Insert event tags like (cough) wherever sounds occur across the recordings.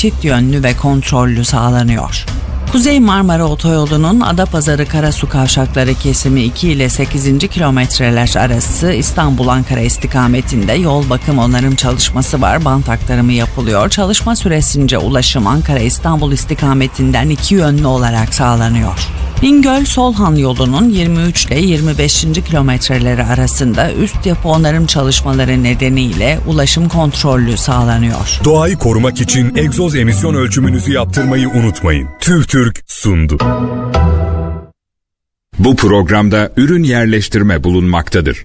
çift yönlü ve kontrollü sağlanıyor. Kuzey Marmara Otoyolu'nun Adapazarı Karasu Kavşakları kesimi 2 ile 8. kilometreler arası İstanbul-Ankara istikametinde yol bakım onarım çalışması var. Bant aktarımı yapılıyor. Çalışma süresince ulaşım Ankara-İstanbul istikametinden iki yönlü olarak sağlanıyor. Bingöl-Solhan yolunun 23 ile 25. kilometreleri arasında üst yapı onarım çalışmaları nedeniyle ulaşım kontrollü sağlanıyor. Doğayı korumak için egzoz emisyon ölçümünüzü yaptırmayı unutmayın. TÜVTÜRK sundu. Bu programda ürün yerleştirme bulunmaktadır.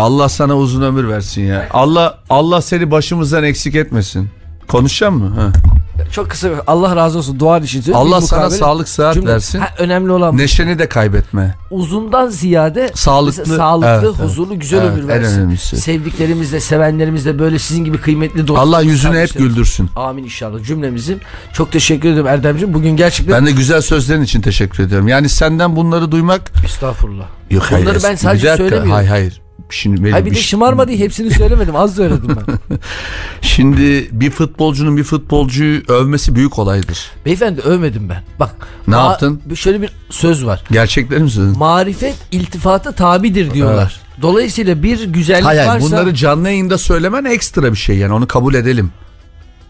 Allah sana uzun ömür versin ya. Allah Allah seni başımızdan eksik etmesin. Konuşacak mı? Ha. Çok kısa Allah razı olsun duan için. söylüyorum. Allah Bir sana mukabele- sağlık sıhhat Cümle- versin. Ha, önemli olan bu. Neşeni de kaybetme. uzundan ziyade Sağlıklı- sağlıklı, Evet, evet. huzurlu, güzel Evet, ömür en versin. önemlisi. Sevdiklerimizle, sevenlerimizle böyle sizin gibi kıymetli dostlarımız. Allah yüzünü hep güldürsün. Amin inşallah cümlemizin. Çok teşekkür ederim Erdemciğim. Bugün gerçekten Ben de güzel sözlerin için teşekkür ediyorum. Yani senden bunları duymak estağfurullah. yok hayır. Bunları ben bir sadece dakika, söylemiyorum. Hayır hayır. Şimdi benim Hayır bir de bir- şımarma diye hepsini söylemedim. Az söyledim ben. (laughs) Şimdi bir futbolcunun bir futbolcuyu övmesi büyük olaydır. Beyefendi övmedim ben. Bak. Ne yaptın? Şöyle bir söz var. Gerçekleri mi söyledin? Marifet iltifata tabidir diyorlar. Dolayısıyla bir güzellik Hayır varsa... bunları canlı yayında söylemen ekstra bir şey yani onu kabul edelim.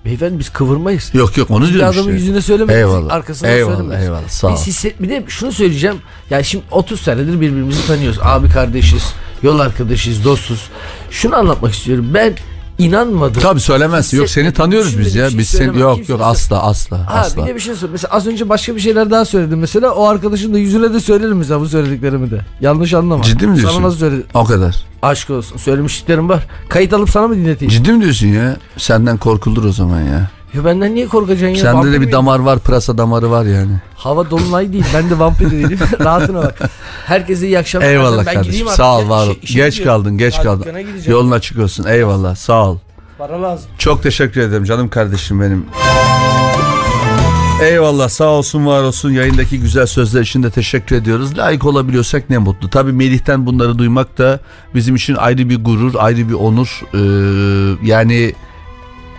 Beyefendi biz kıvırmayız. Yok yok onu Bir diyorum adamın işte. yüzüne söylemeyiz. Eyvallah. Arkasından eyvallah, söylemeyiz. Eyvallah sağ ol. Biz hisset bir de şunu söyleyeceğim. Ya şimdi 30 senedir birbirimizi tanıyoruz. Abi kardeşiz, yol arkadaşıyız, dostuz. Şunu anlatmak istiyorum. Ben inanmadım. Tabii söylemezsin. Yok seni tanıyoruz biz ya. şey Biz seni yok Kimse yok asla asla Ha asla. bir de bir şey söyle. Mesela az önce başka bir şeyler daha söyledim mesela. O arkadaşın da yüzüne de söylerim mesela bu söylediklerimi de. Yanlış anlama. Ciddi mi diyorsun? Sana nasıl söyledim? O kadar. Aşk olsun. Söylemişliklerim var. Kayıt alıp sana mı dinleteyim? Ciddi mi diyorsun ya? Senden korkulur o zaman ya. Ya benden niye korkacaksın ya? Sende de bir miyim? damar var, pırasa damarı var yani. Hava dolunay değil. Ben de vampir değilim. (laughs) Rahatına bak. Herkese iyi akşamlar. Eyvallah Ben kardeşim. Sağ ol, var ol. Geç gidiyorum. kaldın, geç Daha kaldın. Yolun açık olsun. Eyvallah. Sağ ol. Para lazım. Çok teşekkür ederim canım kardeşim benim. Eyvallah sağ olsun var olsun yayındaki güzel sözler için de teşekkür ediyoruz. Layık olabiliyorsak ne mutlu. Tabii Melih'ten bunları duymak da bizim için ayrı bir gurur, ayrı bir onur. Ee, yani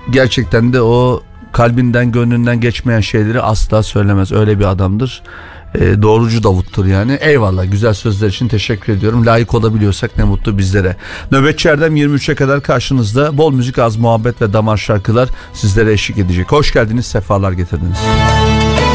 gerçekten de o kalbinden gönlünden geçmeyen şeyleri asla söylemez. Öyle bir adamdır. Ee, doğrucu Davut'tur yani. Eyvallah güzel sözler için teşekkür ediyorum. Layık olabiliyorsak ne mutlu bizlere. Nöbetçi Erdem 23'e kadar karşınızda. Bol müzik, az muhabbet ve damar şarkılar sizlere eşlik edecek. Hoş geldiniz, sefalar getirdiniz. Aşkımız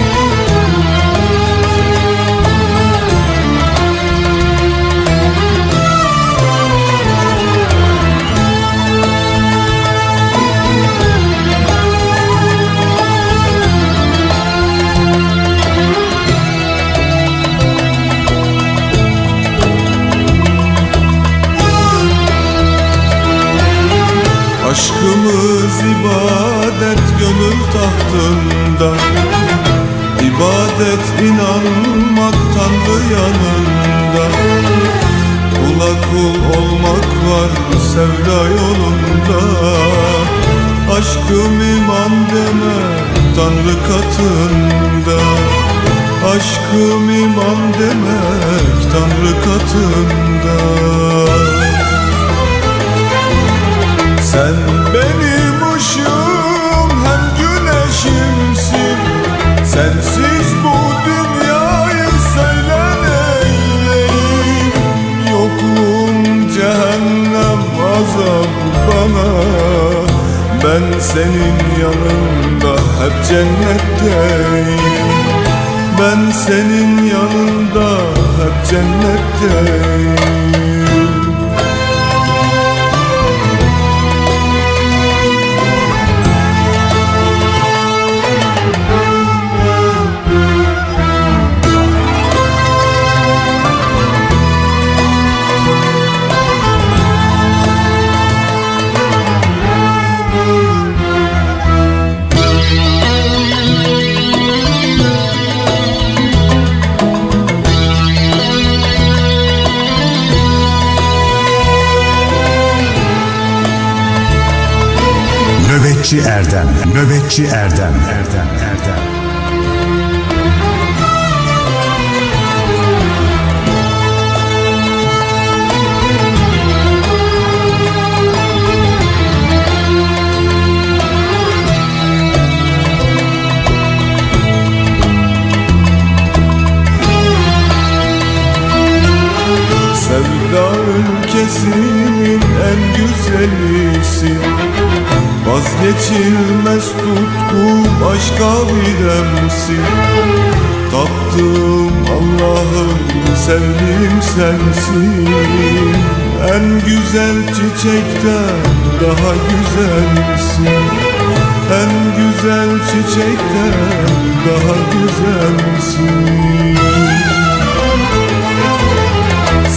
inanmak Tanrı yanında Kula kul olmak var sevda yolunda. Aşkım iman deme Tanrı katında. Aşkım iman demek Tanrı katında. Sen benim ışığım hem güneşimsin. Sensin Ben senin yanında hep cennetteyim. Ben senin yanında hep cennetteyim Nöbetçi Erdem, Nöbetçi Erdem, Erdem, Erdem. Sevda ülkesinin en güzelisin Vazgeçilmez tutkum aşka bidemsin Taptığım Allah'ım sevdiğim sensin. En güzel çiçekten daha güzelsin. En güzel çiçekten daha güzelsin.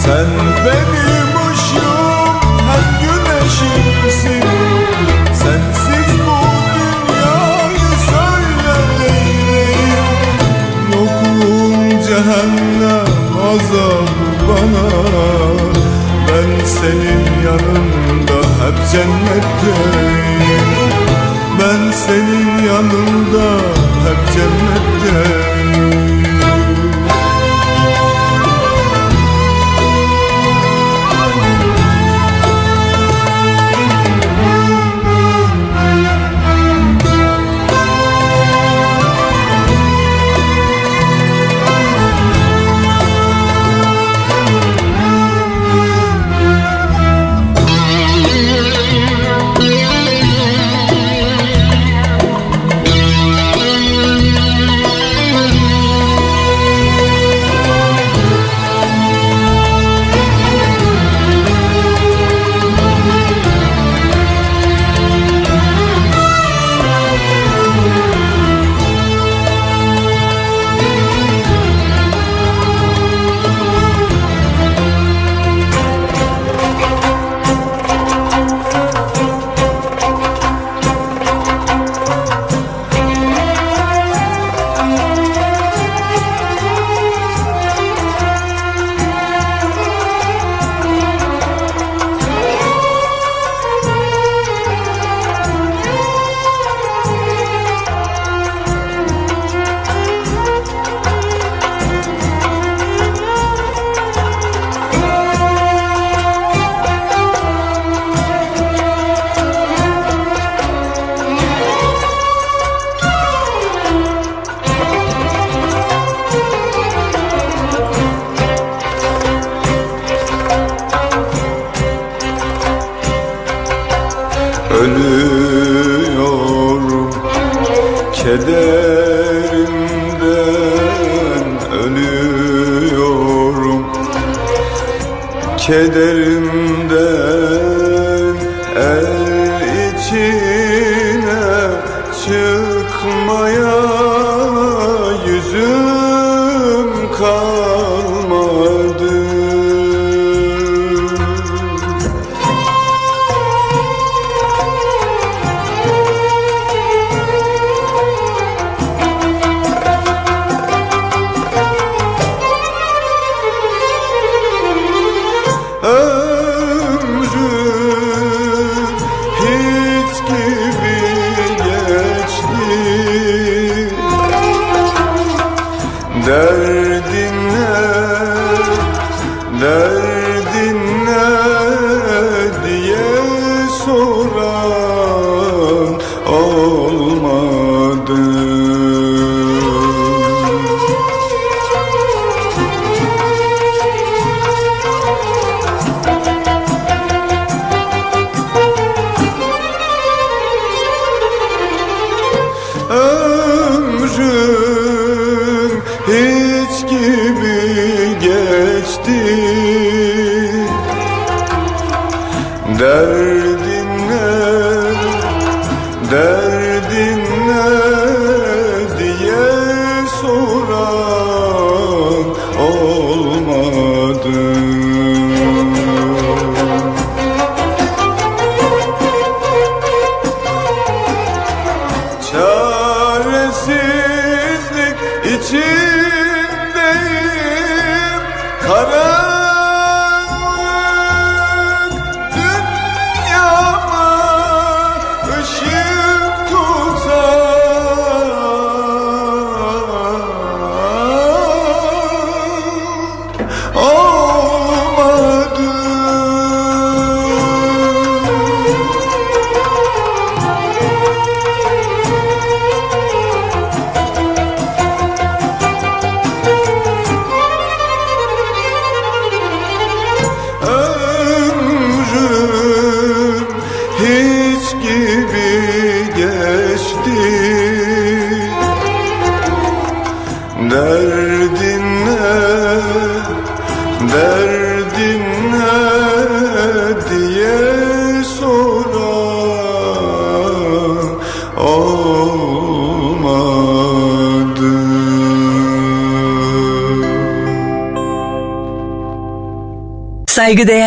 Sen benim azabı bana. Ben senin yanında hep cennetteyim. Ben senin yanında hep cennetteyim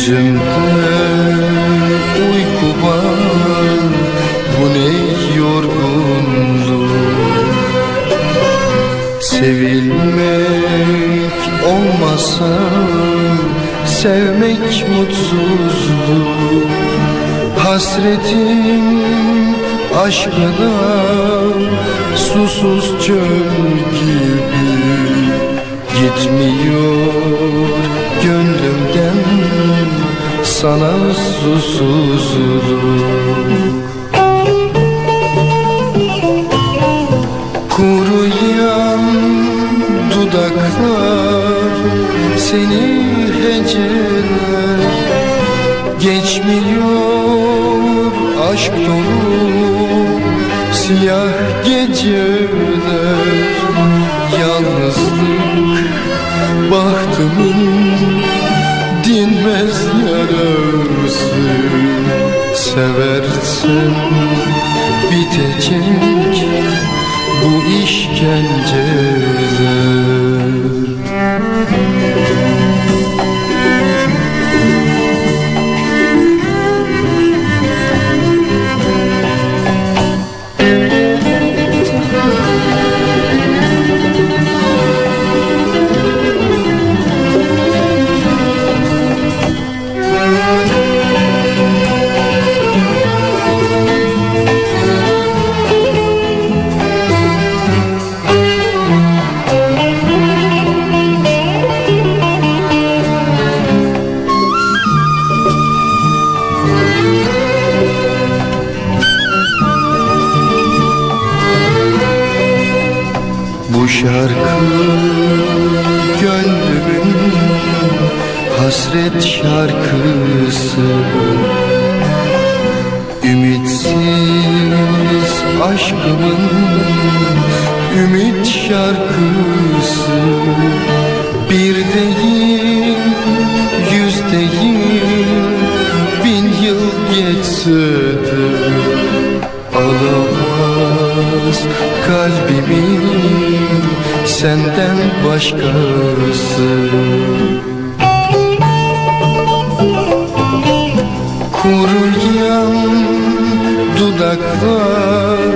Gözümde uyku var. Bu ne yorgunluk? Sevilmek olmasa Sevmek mutsuzluk. Hasretin aşkına Susuz çöl gibi Gitmiyor gönlümden sana susuzluk Kuruyan dudaklar seni heceler. Geçmiyor aşk dolu siyah geceler. Yalnızlık bahtımın dinmez yarası Seversen bitecek bu işkenceler şarkı gönlümün hasret şarkısı. Ümitsiz aşkımın ümit şarkısı. Bir değil, yüz değil, bin yıl geçse de Alamaz kalbimi senden başkası. Kuruyan dudaklar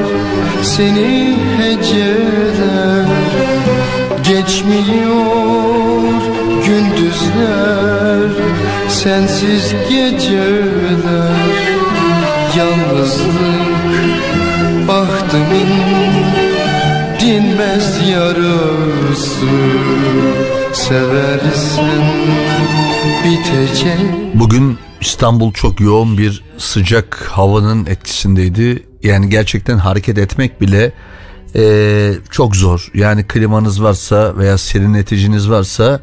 seni heceder. Geçmiyor gündüzler sensiz geceler. Yalnızlık bahtımın dinmez yarası Seversen bitecek Bugün İstanbul çok yoğun bir sıcak havanın etkisindeydi. Yani gerçekten hareket etmek bile eee, çok zor. Yani klimanız varsa veya serinleticiniz varsa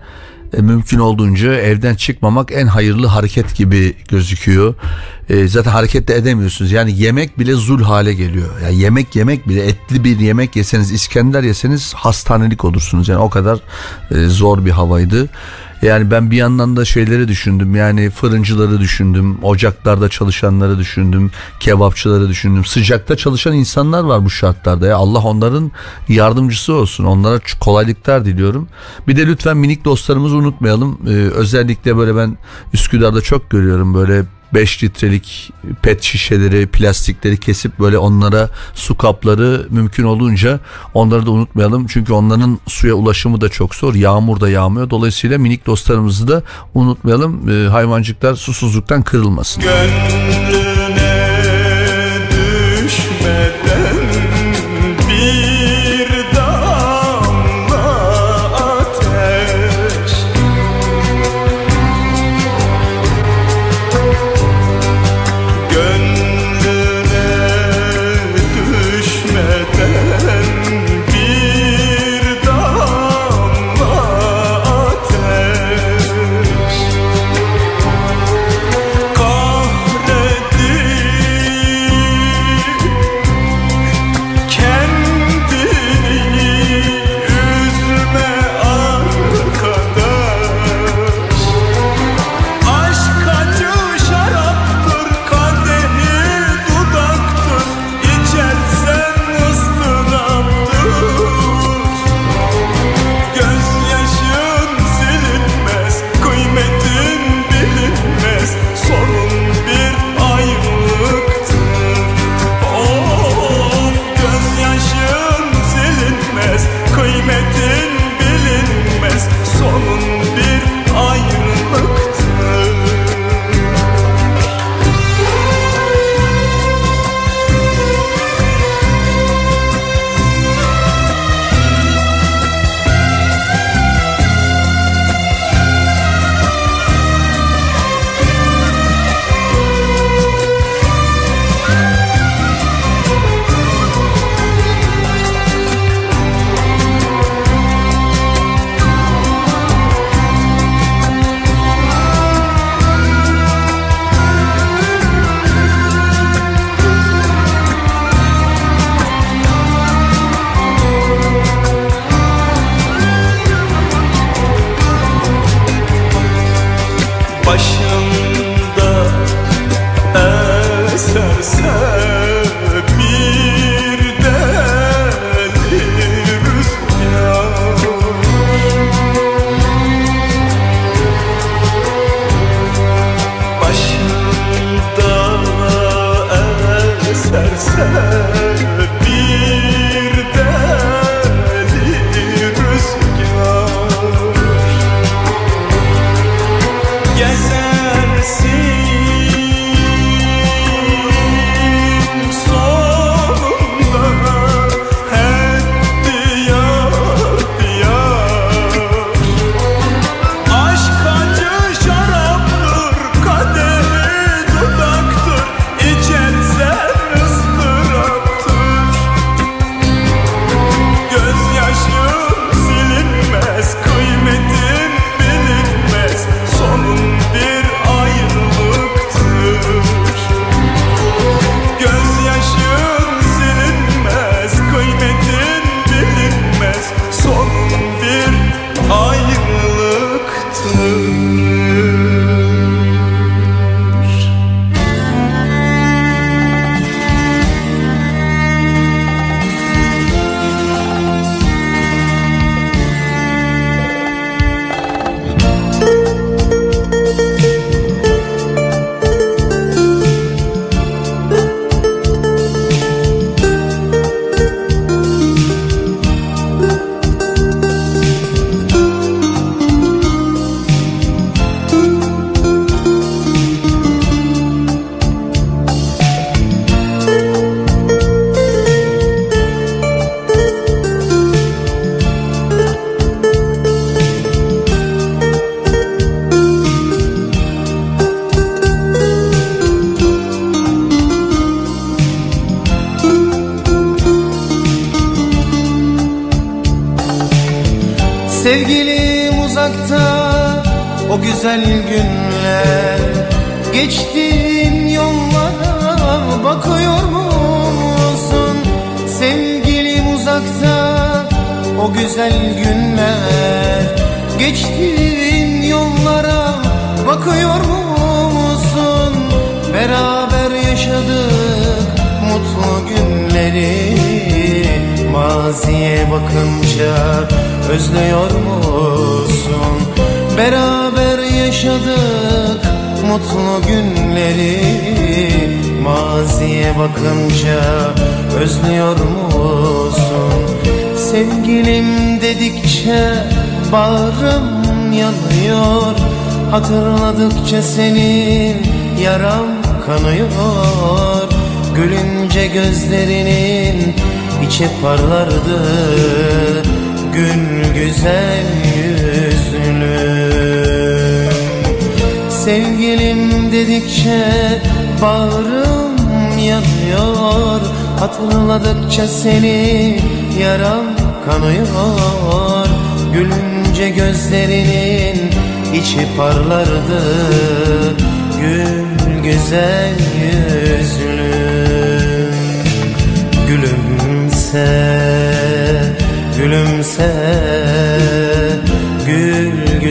e, mümkün olduğunca evden çıkmamak en hayırlı hareket gibi gözüküyor. E, zaten hareket de edemiyorsunuz. Yani yemek bile zul hale geliyor. Yani yemek yemek bile etli bir yemek yeseniz İskender yeseniz hastanelik olursunuz. Yani o kadar e, zor bir havaydı. Yani ben bir yandan da şeyleri düşündüm. Yani fırıncıları düşündüm. Ocaklarda çalışanları düşündüm. Kebapçıları düşündüm. Sıcakta çalışan insanlar var bu şartlarda. Ya Allah onların yardımcısı olsun. Onlara kolaylıklar diliyorum. Bir de lütfen minik dostlarımızı unutmayalım. Ee, özellikle böyle ben Üsküdar'da çok görüyorum böyle 5 litrelik pet şişeleri, plastikleri kesip böyle onlara su kapları mümkün olduğunca onları da unutmayalım. Çünkü onların suya ulaşımı da çok zor. Yağmur da yağmıyor. Dolayısıyla minik dostlarımızı da unutmayalım. Ee, hayvancıklar susuzluktan kırılmasın. Gönlüne başımda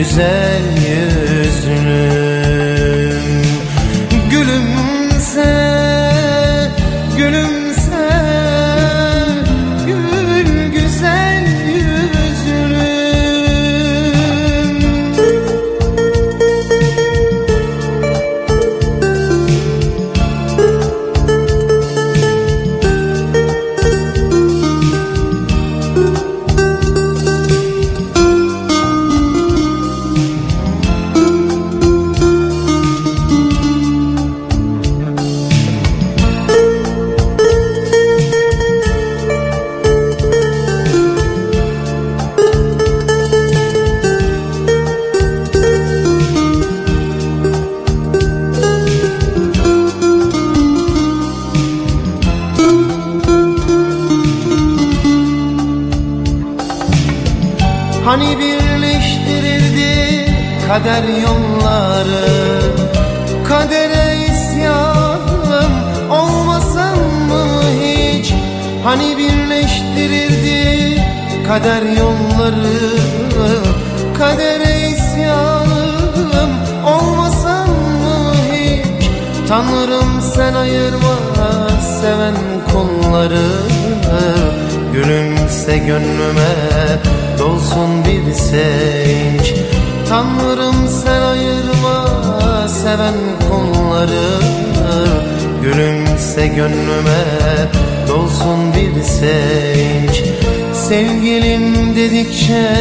güzel kader yolları Kadere isyanım olmasam mı hiç? Tanrım sen ayırma seven kulları Gülümse gönlüme dolsun bir sevinç. Tanrım sen ayırma seven kulları Gülümse gönlüme dolsun bir sevinç Sevgilim dedikçe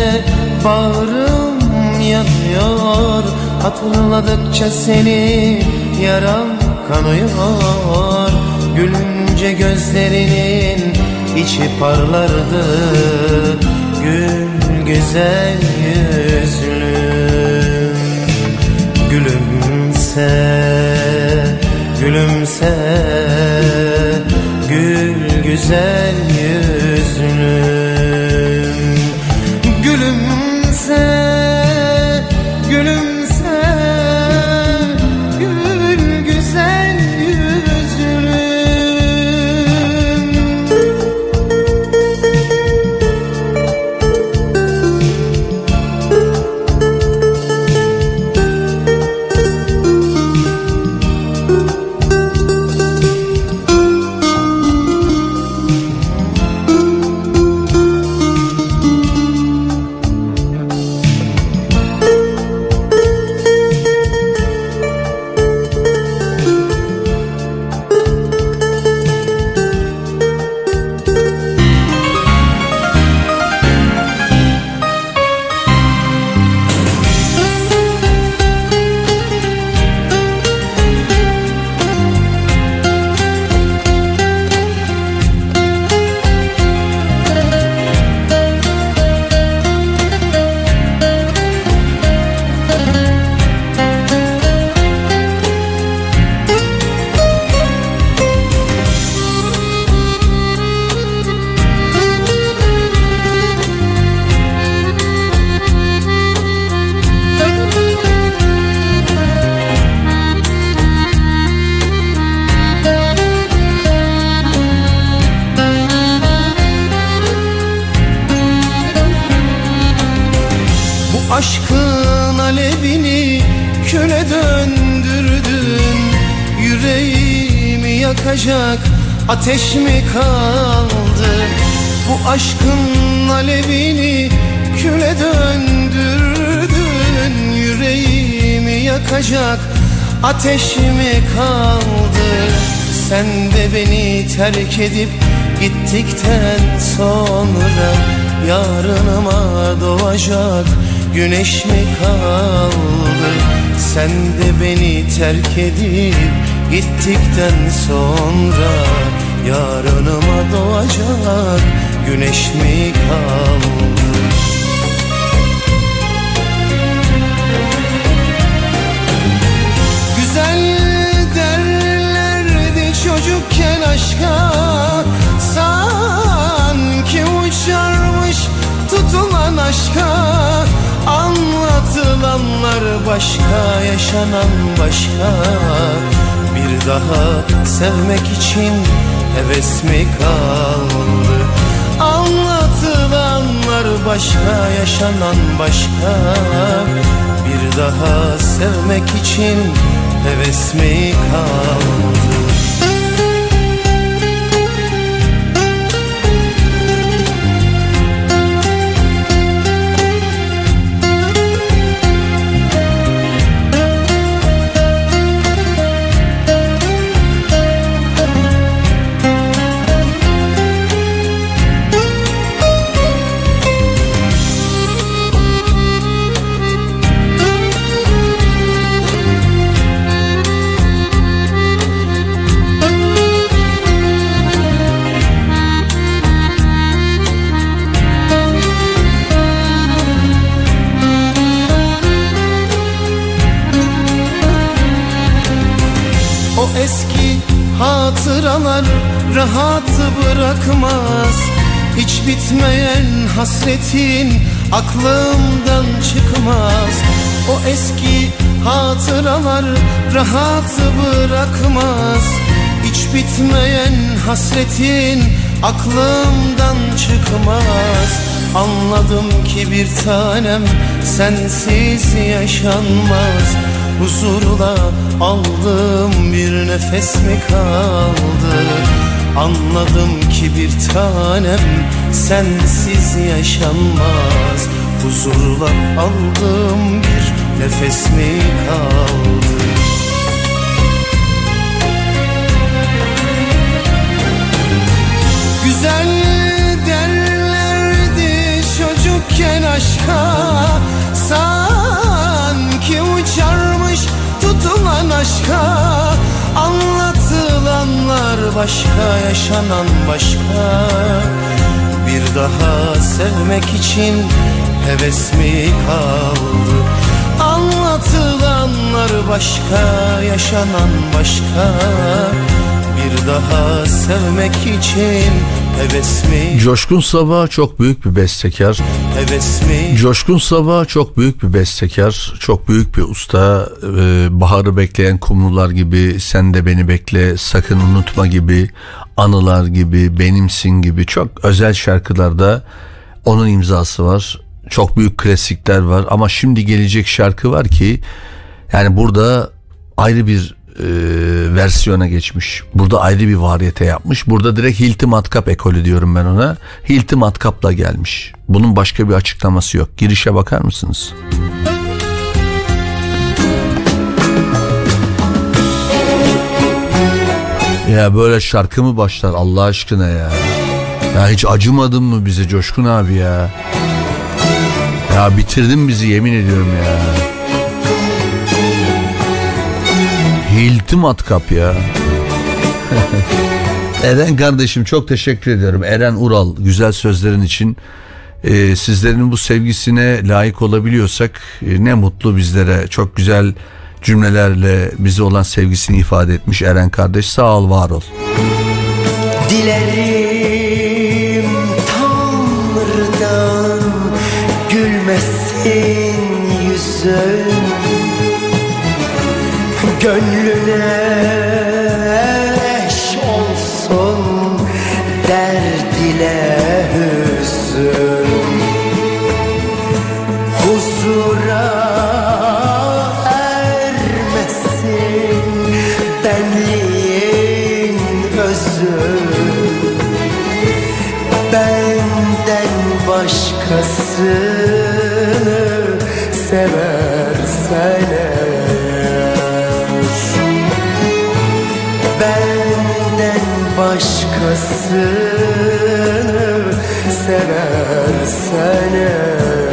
bağrım yanıyor. Hatırladıkça seni yaram kanıyor. Gülünce gözlerinin içi parlardı. Gül güzel yüzlüm Gülümse, gülümse. Gül güzel yüzlüm aşkın alevini küle döndürdün. Yüreğimi yakacak ateş mi kaldı? Bu aşkın alevini küle döndürdün. Yüreğimi yakacak ateş mi kaldı? Sen de beni terk edip gittikten sonra Yarınıma doğacak güneş mi kaldı? Sen de beni terk edip gittikten sonra Yarınıma doğacak güneş mi kaldı? Güzel derlerdi çocukken aşka. Sanki uçarmış tutulan aşka Anlatılanlar başka, yaşanan başka. Bir daha sevmek için heves mi kaldı? Anlatılanlar başka, yaşanan başka. Bir daha sevmek için heves mi kaldı hatıralar rahat bırakmaz. Hiç bitmeyen hasretin aklımdan çıkmaz. O eski hatıralar rahat bırakmaz. Hiç bitmeyen hasretin aklımdan çıkmaz. Anladım ki bir tanem sensiz yaşanmaz Huzurla aldığım bir nefes mi kaldı? Anladım ki bir tanem sensiz yaşanmaz. Huzurla aldığım bir nefes mi kaldı? Güzel derlerdi çocukken aşka Sanki aşka Anlatılanlar başka, yaşanan başka. Bir daha sevmek için heves mi kaldı? Anlatılanlar başka, yaşanan başka. Bir daha sevmek için Coşkun Sabah çok büyük bir bestekar. Coşkun Sabah çok büyük bir bestekar, çok büyük bir usta. Ee, baharı bekleyen kumrular gibi, sen de beni bekle, sakın unutma gibi, anılar gibi, benimsin gibi çok özel şarkılarda onun imzası var. Çok büyük klasikler var ama şimdi gelecek şarkı var ki yani burada ayrı bir e, versiyona geçmiş. Burada ayrı bir variyete yapmış. Burada direkt Hilti Matkap ekolü diyorum ben ona. Hilti Matkap'la gelmiş. Bunun başka bir açıklaması yok. Girişe bakar mısınız? Ya böyle şarkı mı başlar Allah aşkına ya? Ya hiç acımadın mı bize Coşkun abi ya? Ya bitirdin bizi yemin ediyorum ya. Hilti matkap ya. (laughs) Eren kardeşim çok teşekkür ediyorum. Eren Ural güzel sözlerin için. Ee, sizlerin bu sevgisine layık olabiliyorsak e, ne mutlu bizlere. Çok güzel cümlelerle bize olan sevgisini ifade etmiş Eren kardeş. Sağ ol var ol. Dilerim Gönlüne eş olsun Dert ile hüzün. Huzura ermesin Benliğin özü. Benden başkasını seversen eğer. başkasını seversen eğer.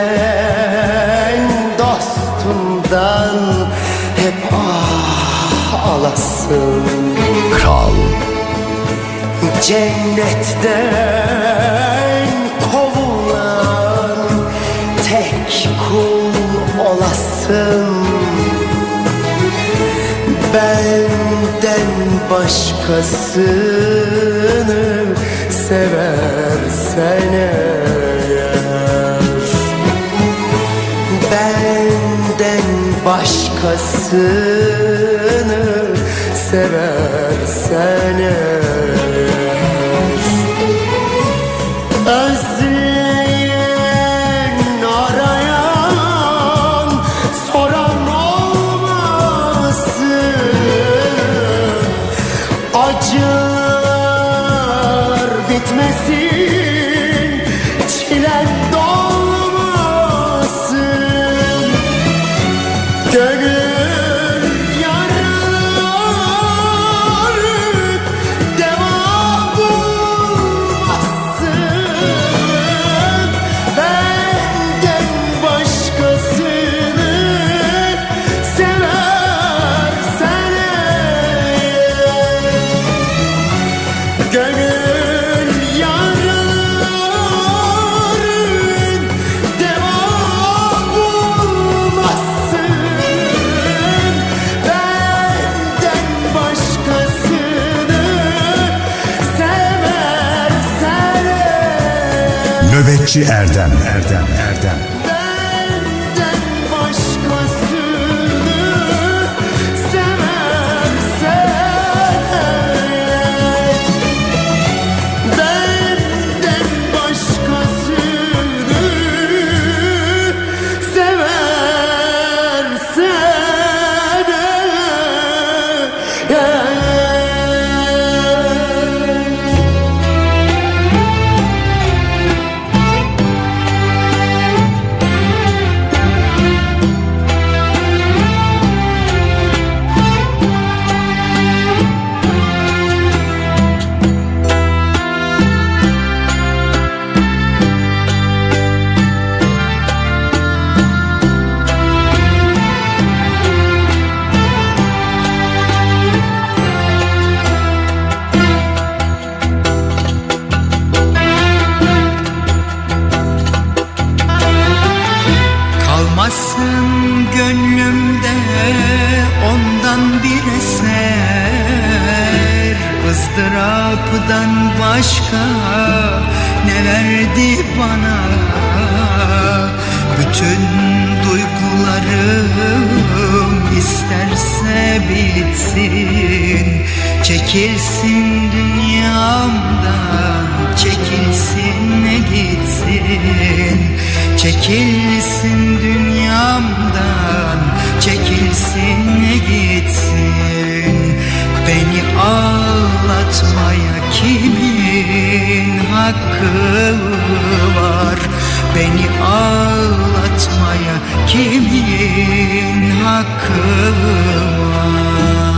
sen dostumdan hep ah alasın. Kral. Cennetten kovulan tek kul olasın. Benden başkasını seversen eğer başkasını seversen eğer. Nöbetçi Erdem Erdem Çekilsin dünyamdan Çekilsin gitsin. Beni ağlatmaya kimin hakkı var? Beni ağlatmaya kimin hakkı var?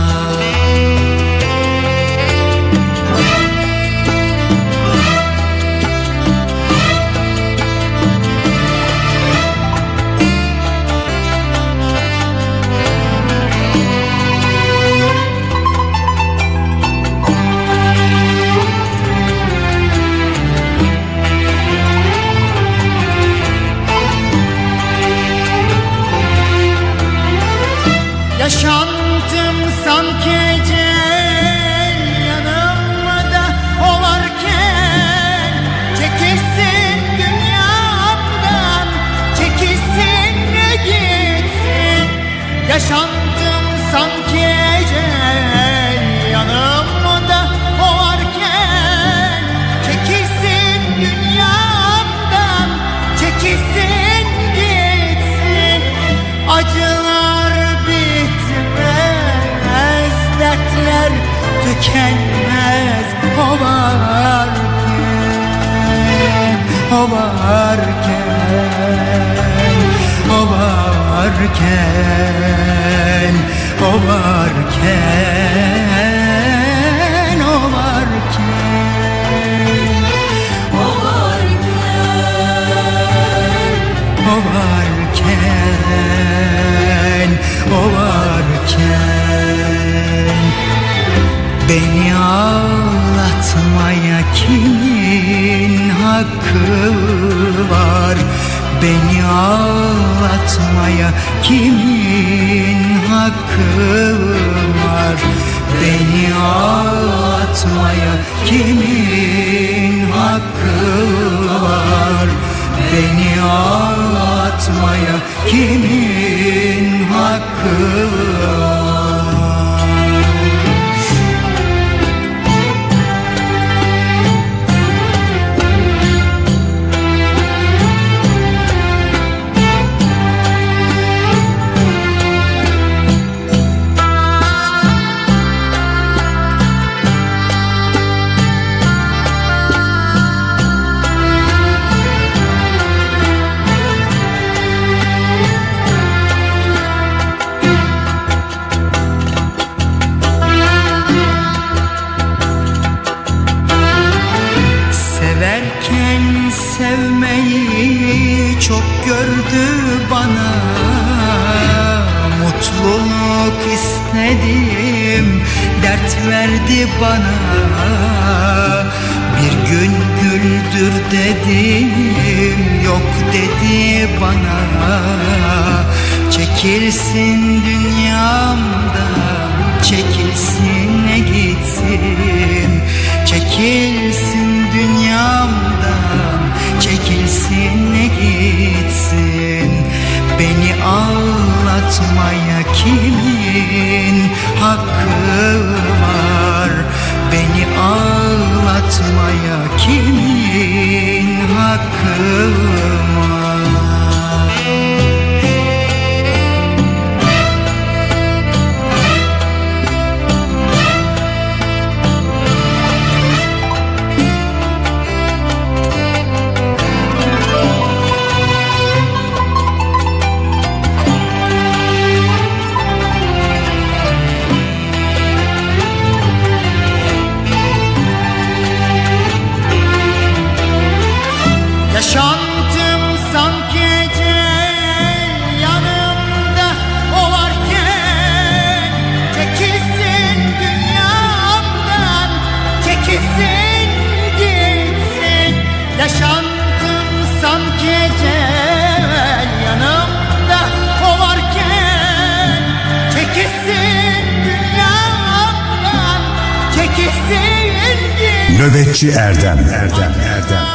Nöbetçi Erdem. Erdem Erdem.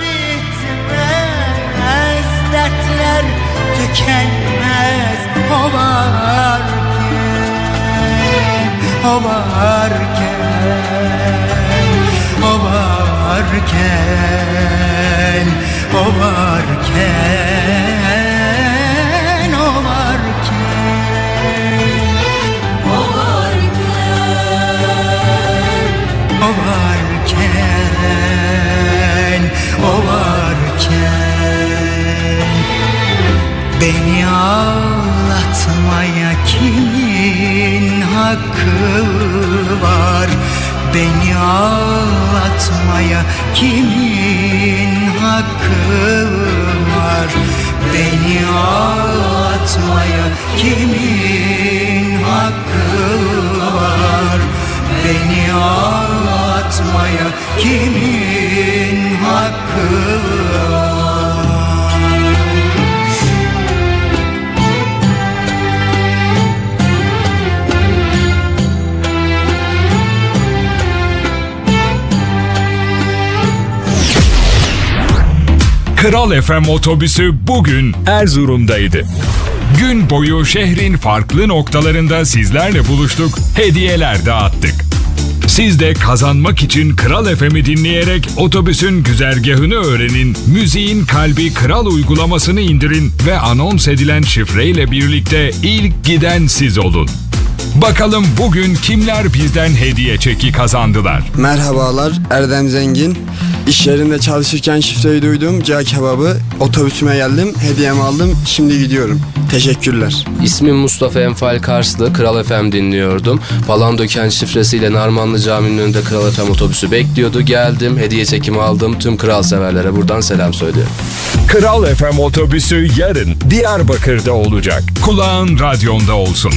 Bitmez dertler tükenmez o varken o varken o varken o varken o varken o varken o varken beni ağlatmaya kimin hakkı var? Beni ağlatmaya kimin hakkı var? Beni ağlatmaya kimin hakkı var? Beni ağlatmaya kimin hakkı Kral FM otobüsü bugün Erzurum'daydı. Gün boyu şehrin farklı noktalarında sizlerle buluştuk, hediyeler dağıttık. Siz de kazanmak için Kral FM'i dinleyerek otobüsün güzergahını öğrenin, müziğin kalbi Kral uygulamasını indirin ve anons edilen şifreyle birlikte ilk giden siz olun. Bakalım bugün kimler bizden hediye çeki kazandılar? Merhabalar Erdem Zengin. İş yerinde çalışırken şifreyi duydum. Cağ kebabı. Otobüsüme geldim. Hediyemi aldım. Şimdi gidiyorum. Teşekkürler. İsmim Mustafa Enfal Karslı. Kral FM dinliyordum. Palandöken şifresiyle Narmanlı Camii'nin önünde Kral FM otobüsü bekliyordu. Geldim. Hediye çekimi aldım. Tüm kral severlere buradan selam söylüyorum. Kral FM otobüsü yarın Diyarbakır'da olacak. Kulağın radyonda olsun.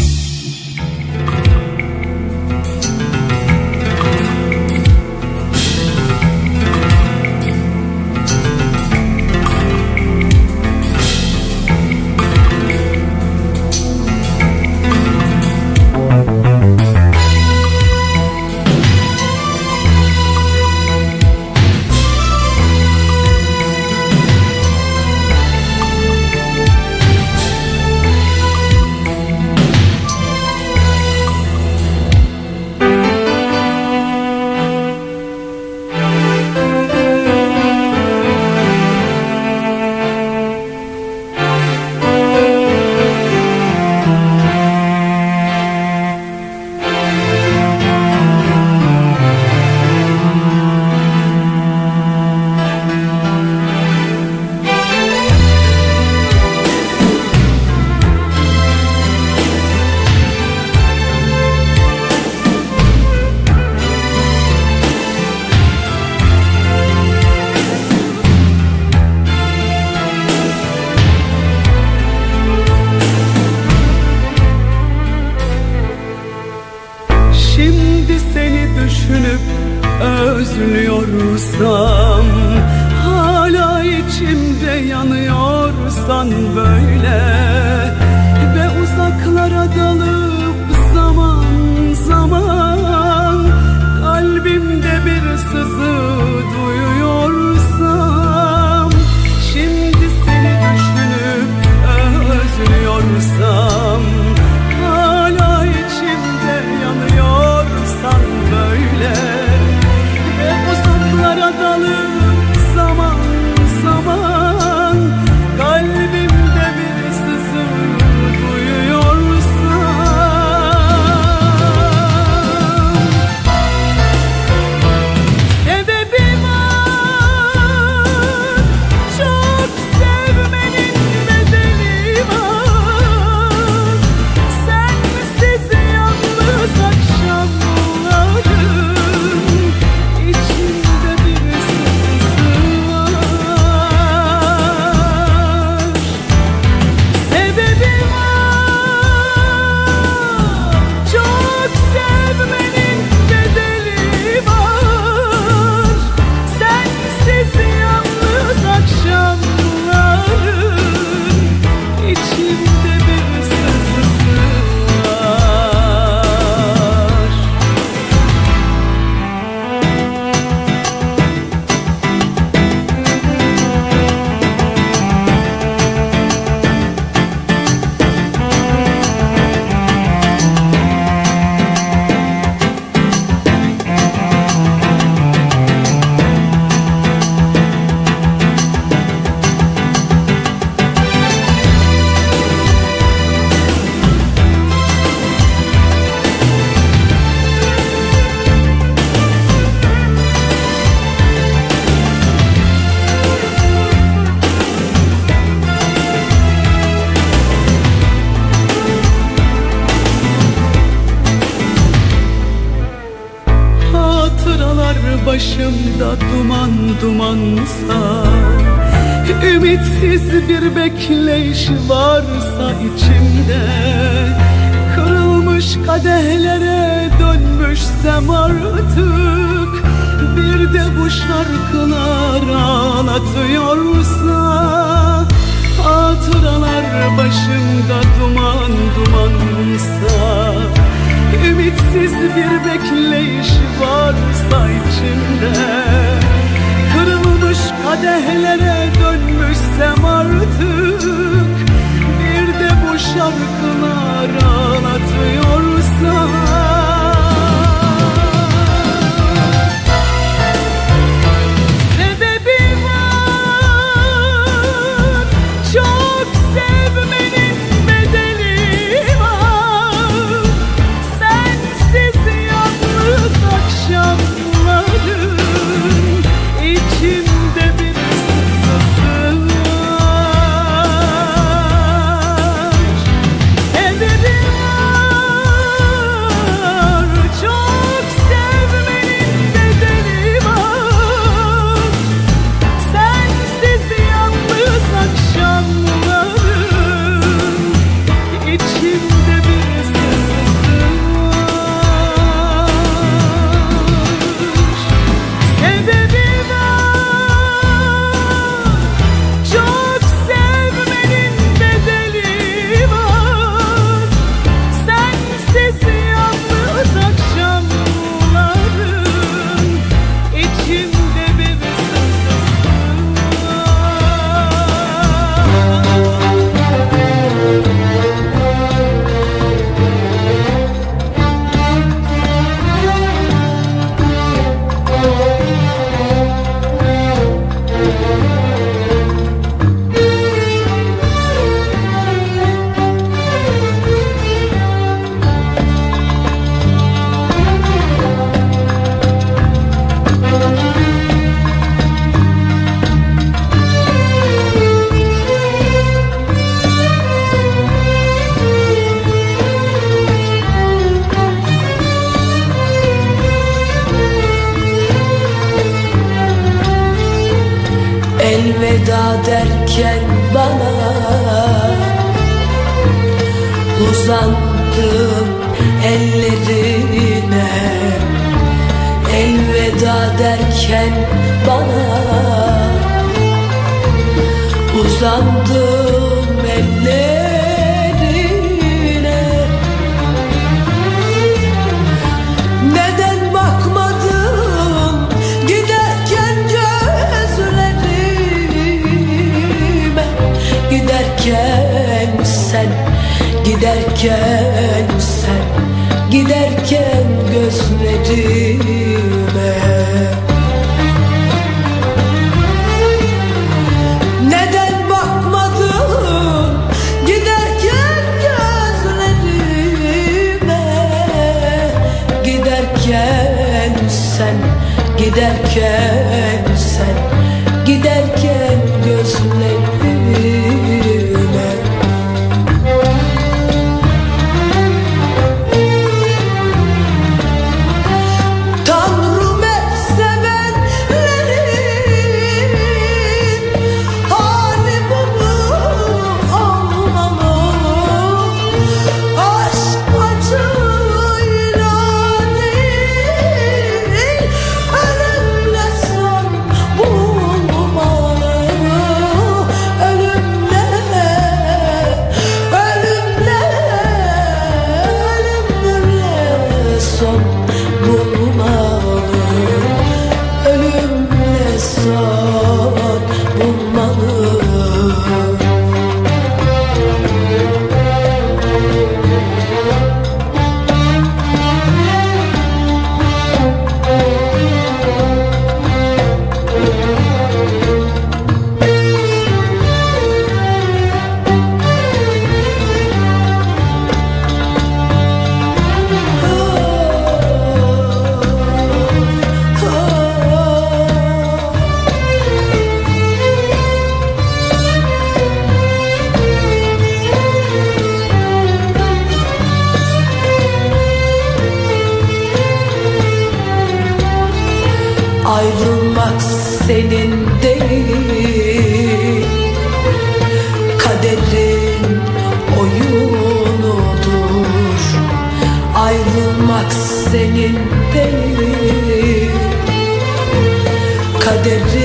Yeah. you?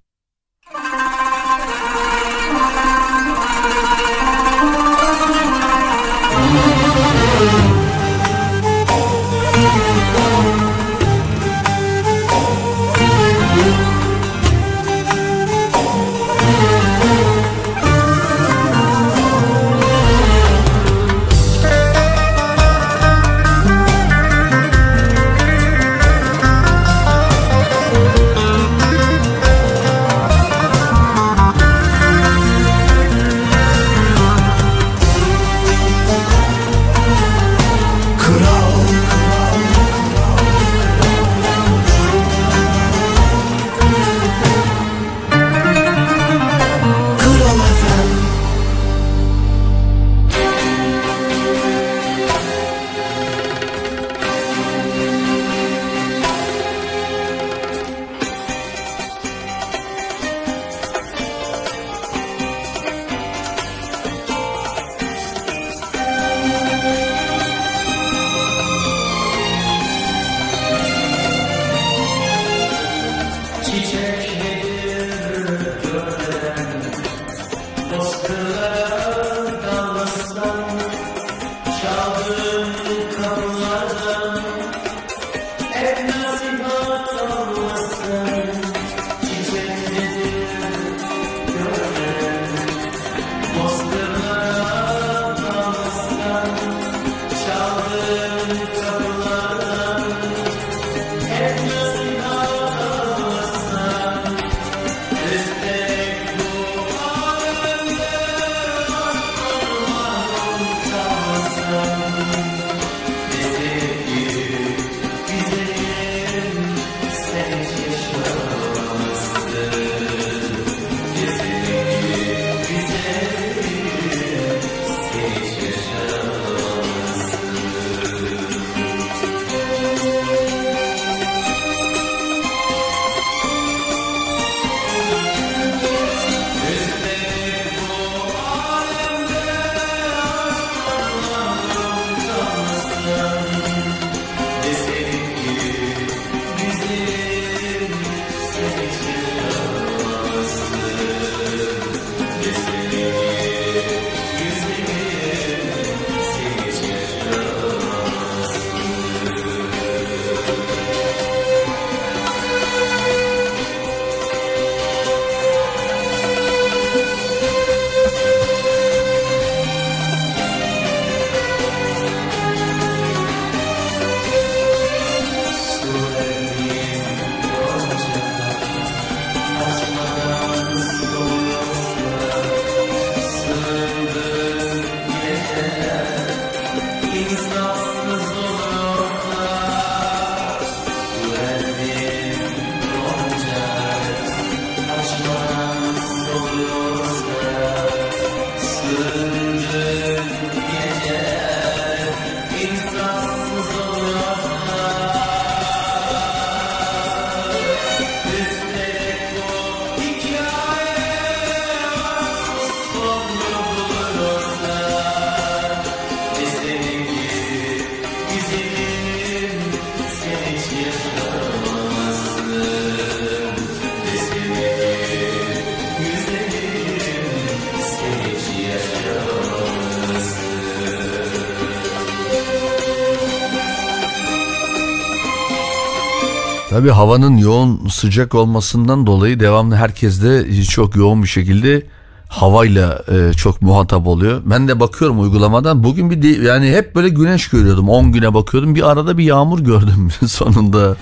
Tabii havanın yoğun sıcak olmasından dolayı devamlı herkes de çok yoğun bir şekilde havayla e, çok muhatap oluyor. Ben de bakıyorum uygulamadan. Bugün bir de, yani hep böyle güneş görüyordum. 10 güne bakıyordum. Bir arada bir yağmur (laughs) gördüm (laughs) sonunda.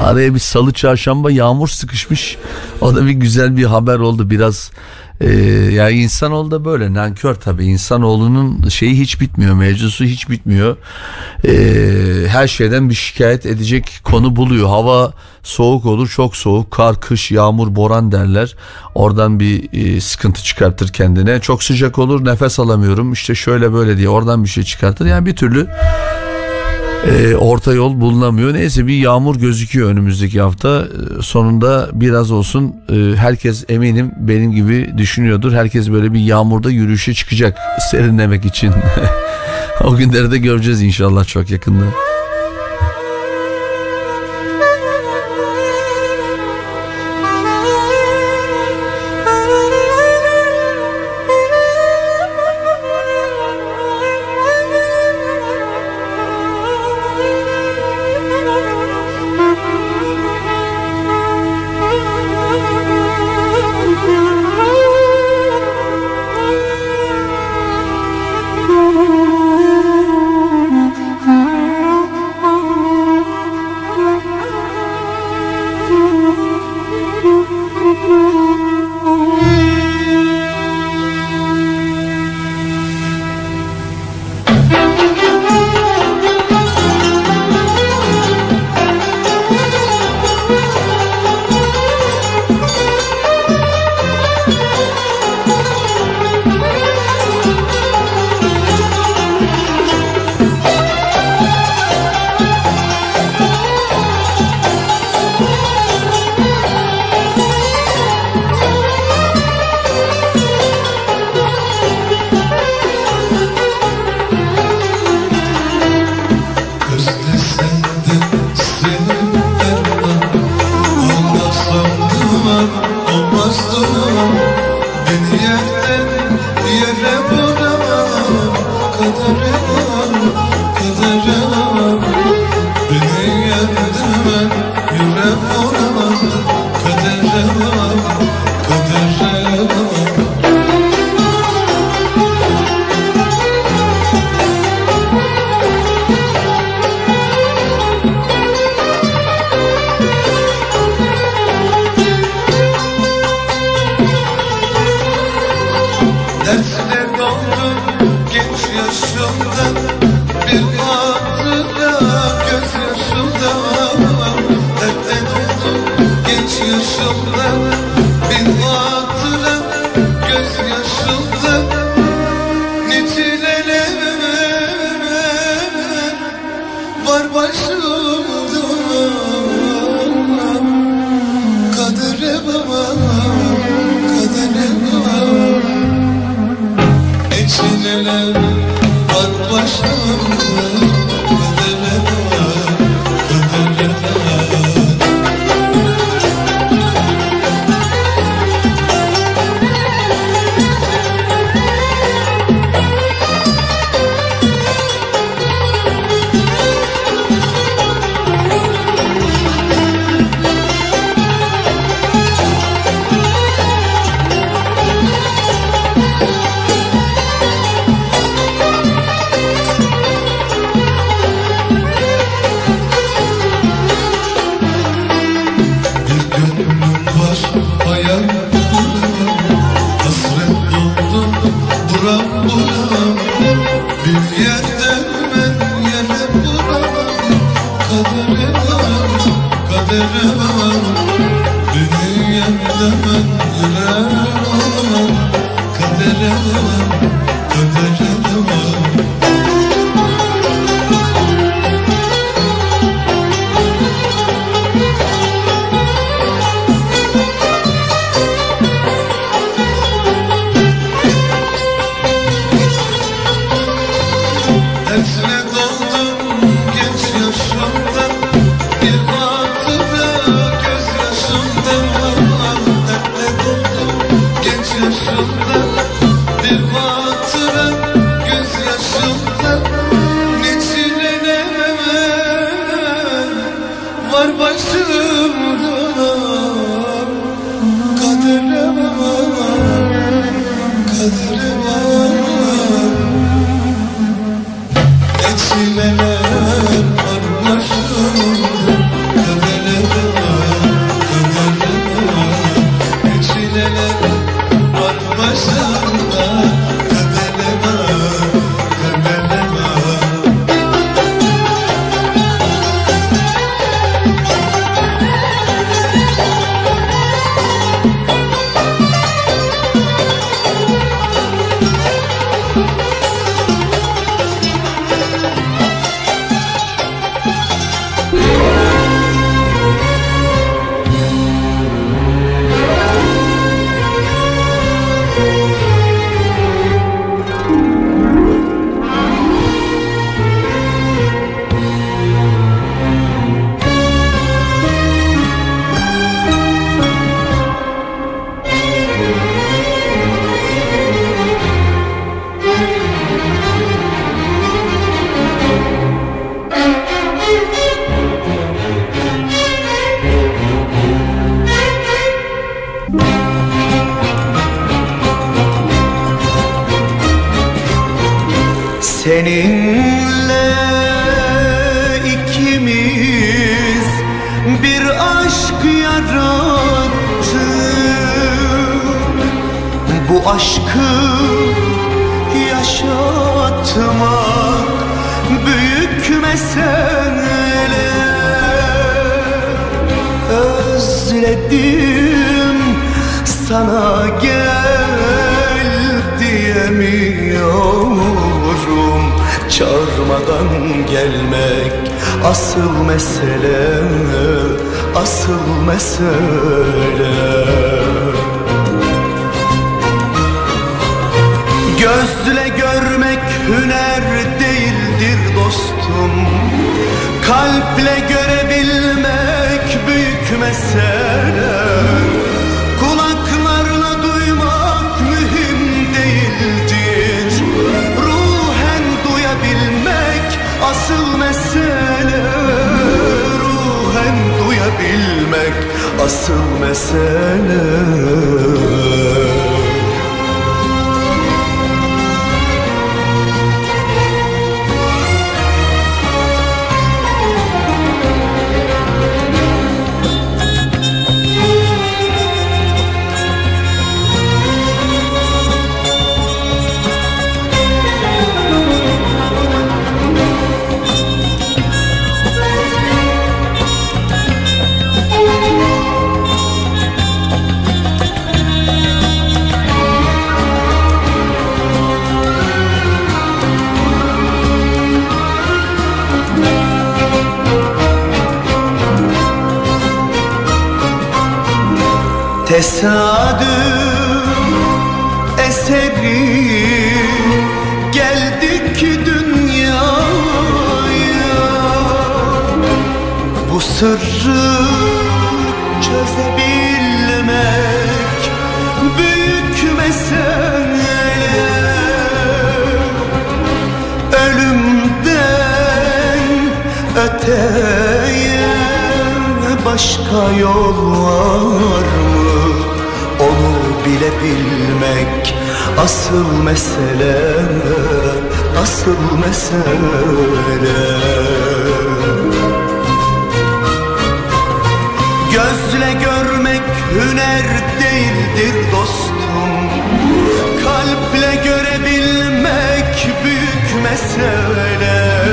Araya bir salı çarşamba yağmur sıkışmış. O da bir güzel bir haber oldu. Biraz ee, yani insanoğlu da böyle. Nankör tabii. İnsanoğlunun şeyi hiç bitmiyor. Mevzusu hiç bitmiyor Ee, her şeyden bir şikayet edecek konu buluyor hava soğuk olur çok soğuk kar kış yağmur boran derler oradan bir e, sıkıntı çıkartır kendine çok sıcak olur nefes alamıyorum işte şöyle böyle diye oradan bir şey çıkartır yani bir türlü e, orta yol bulunamıyor. Neyse bir yağmur gözüküyor önümüzdeki hafta. E, sonunda biraz olsun e, herkes eminim benim gibi düşünüyordur. Herkes böyle bir yağmurda yürüyüşe çıkacak serinlemek için. (laughs) o günleri de göreceğiz inşallah çok yakında. Sırrı çözebilmek büyük mesele Ölümden öteye başka yol var mı? Onu bilebilmek asıl mesele Asıl mesele değildir dostum Kalple görebilmek büyük mesele.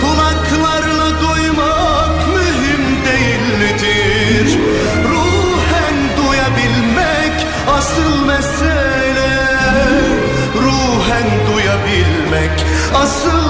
Kulaklarla duymak mühim değildir. Ruhen duyabilmek asıl mesele. Ruhen duyabilmek asıl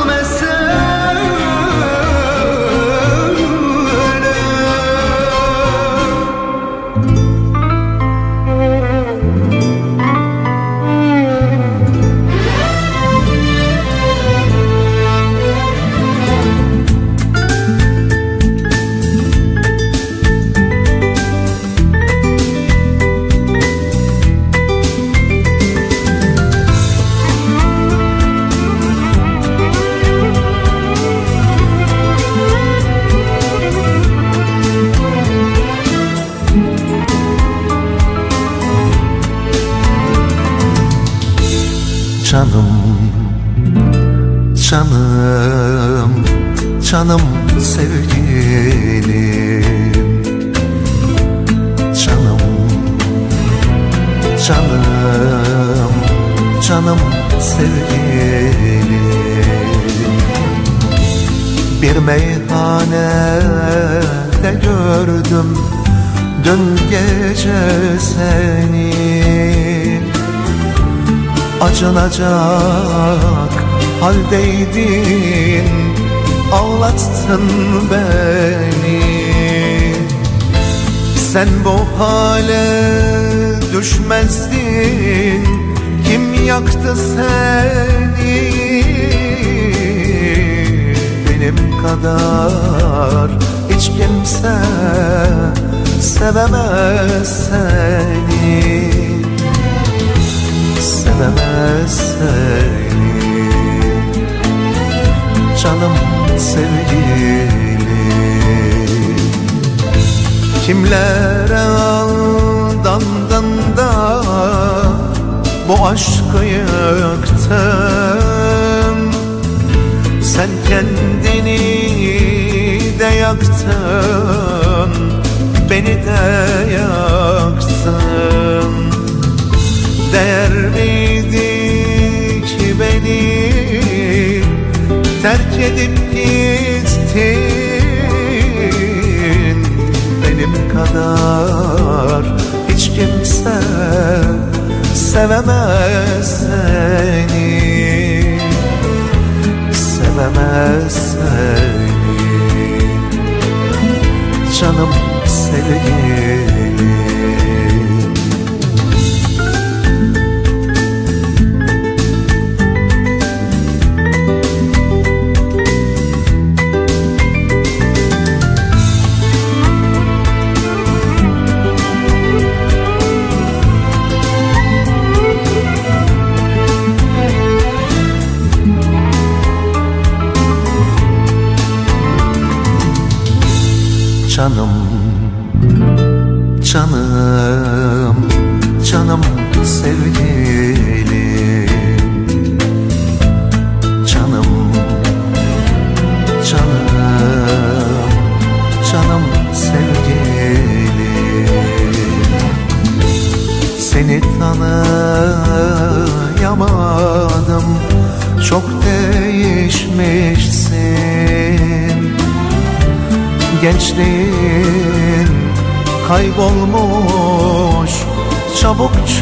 meyhanede gördüm dün gece seni. Acınacak haldeydin Ağlattın beni. Sen bu hale düşmezdin Kim yaktı seni kadar. Hiç kimse sevemez seni. Sevemez seni. Canım sevgilim Kimlere aldandın da Bu aşkı yıktın Sen kendini yaktın Beni de yaktın. Değer miydi ki beni terk edip gittin? Benim kadar hiç kimse sevemez seni. Sevemez Canım sevgilim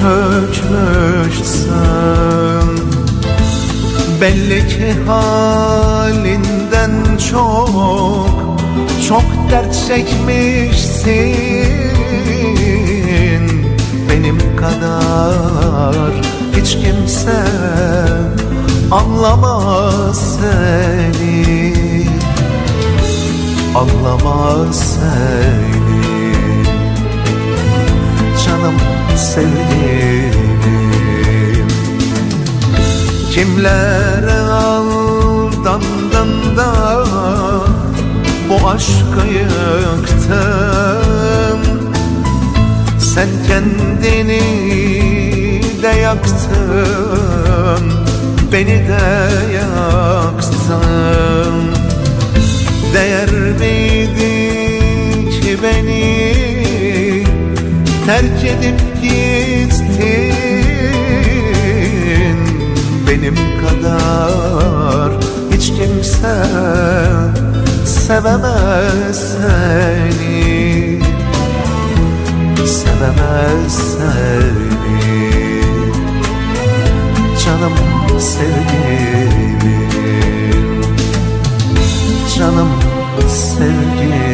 çökmüşsün Belli ki halinden çok Çok dert çekmişsin. Benim kadar hiç kimse Anlamaz seni. Anlamaz seni. Canım sevgilim Kimlere aldandın da Bu aşkı yıktın? Sen kendini de yaktın Beni de yaktın. Değer miydi ki beni terk edip gittin. Benim kadar hiç kimse sevemez seni. Sevemez seni. Canım sevgilim. Canım sevgilim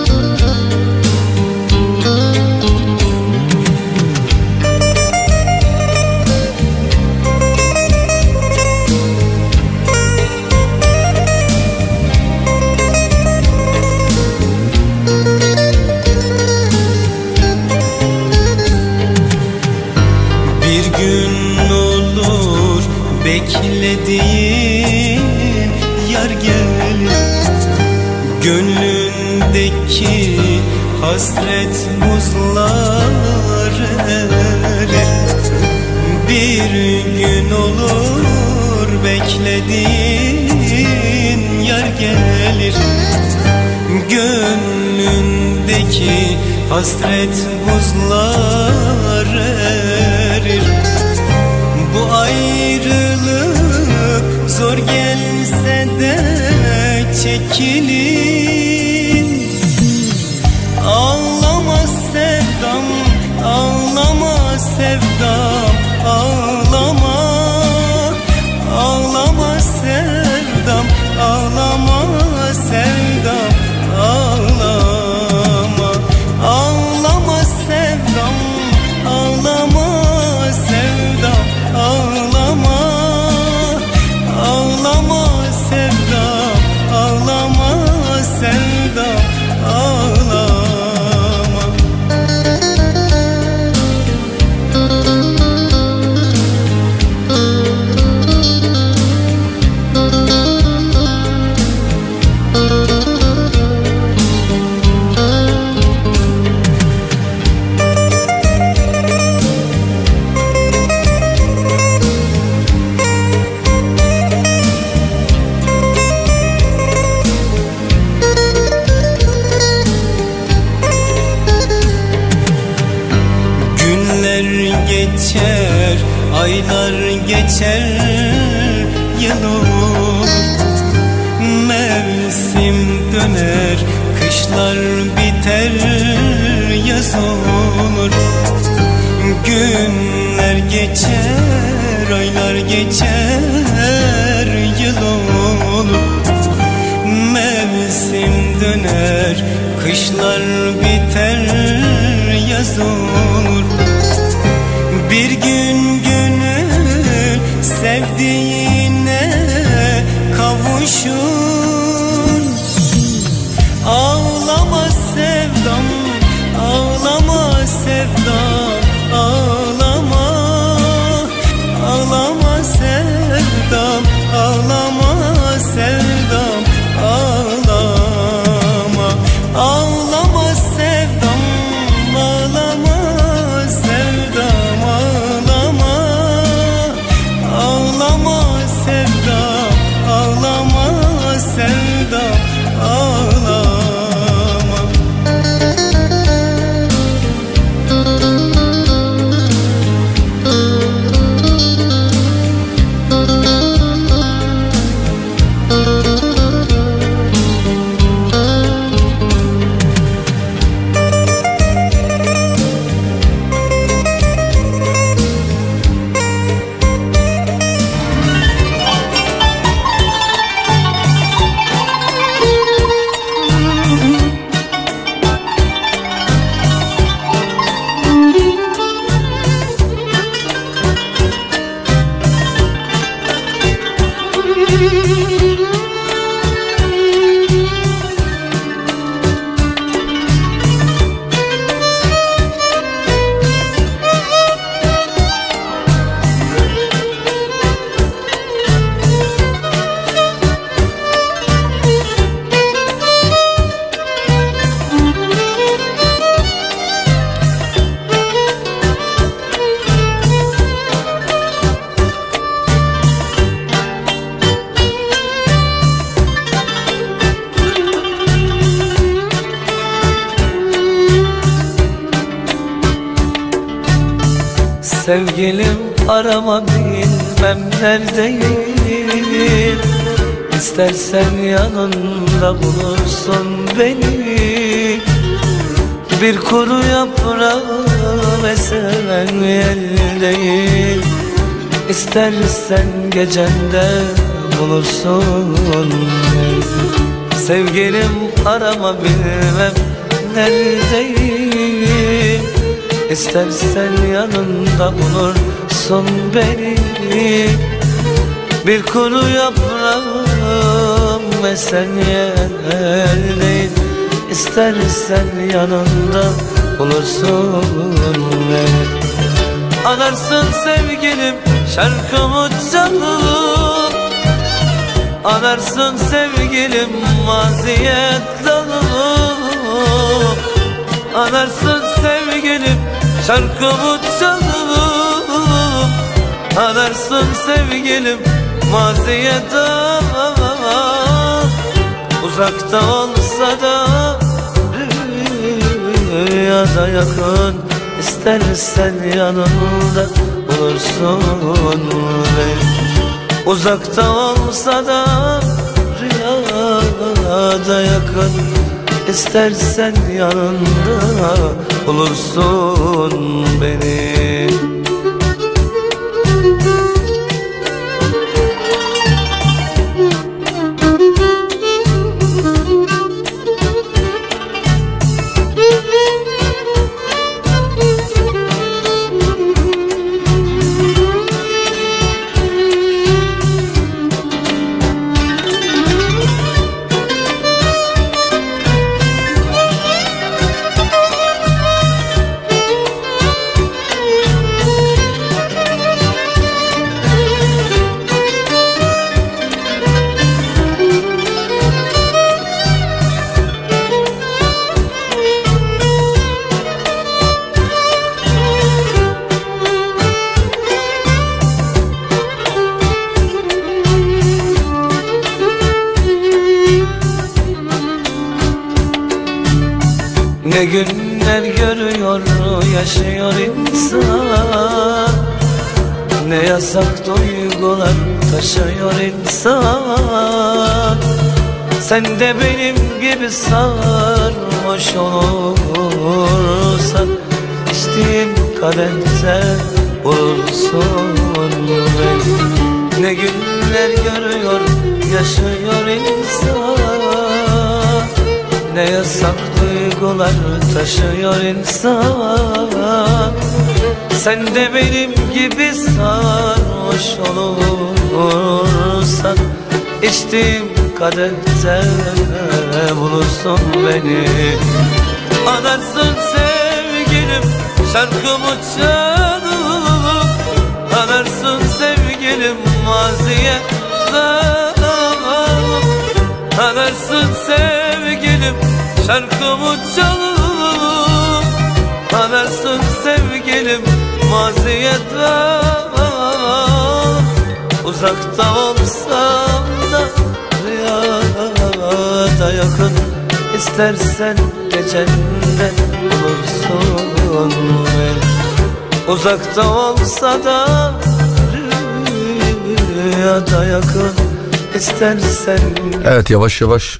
hasret buzlar Sevgilim arama bilmem neredeyim? İstersen yanında bulursun beni. Bir kuru yaprağı ve seven yeldeyim İstersen gecende bulursun beni. Sevgilim arama bilmem neredeyim İstersen yanında bulursun beni. Bir kuru yaprağım ve sen yerdeyim İstersen yanında bulursun beni. Anarsın sevgilim şarkımı çalıp. Anarsın sevgilim maziyet dalıp. Anarsın sevgilim şarkımı çalıp Anarsın sevgilim maziye dalıp Uzakta olsa da rüyada yakın İstersen yanımda bulursun. Beni Uzakta olsa da rüyada yakın İstersen yanında bulursun beni günler görüyor yaşıyor insan. Ne yasak duygular taşıyor insan. Sen de benim gibi sarhoş olursan İçtiğim kadehte vurursun beni Ne günler görüyor yaşıyor insan ne yasak duygular taşıyor insan Sen de benim gibi sarhoş olursan İçtiğim kadehte bulursun beni. Anarsın sevgilim şarkımı çalıp Anarsın sevgilim maziye şarkımı çalıp Anarsın sevgilim maziye dalıp Uzakta olsam da rüyada yakın İstersen gecende bulursun beni. Uzakta olsa da rüyada yakın İstersen Evet yavaş yavaş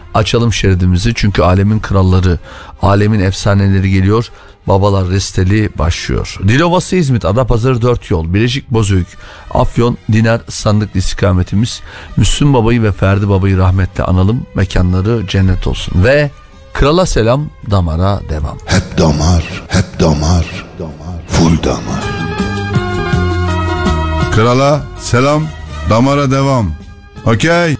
Açalım şeridimizi çünkü alemin kralları, alemin efsaneleri geliyor. Babalar Resteli başlıyor. Dilovası İzmit, Adapazarı 4 yol, Bilecik Bozüyük, Afyon, Dinar Sandıklı istikametimiz. Müslüm Baba'yı ve Ferdi Baba'yı rahmetle analım. Mekanları cennet olsun. Ve krala selam, damara devam. Hep damar, hep damar, full damar. Krala selam, damara devam. Okey.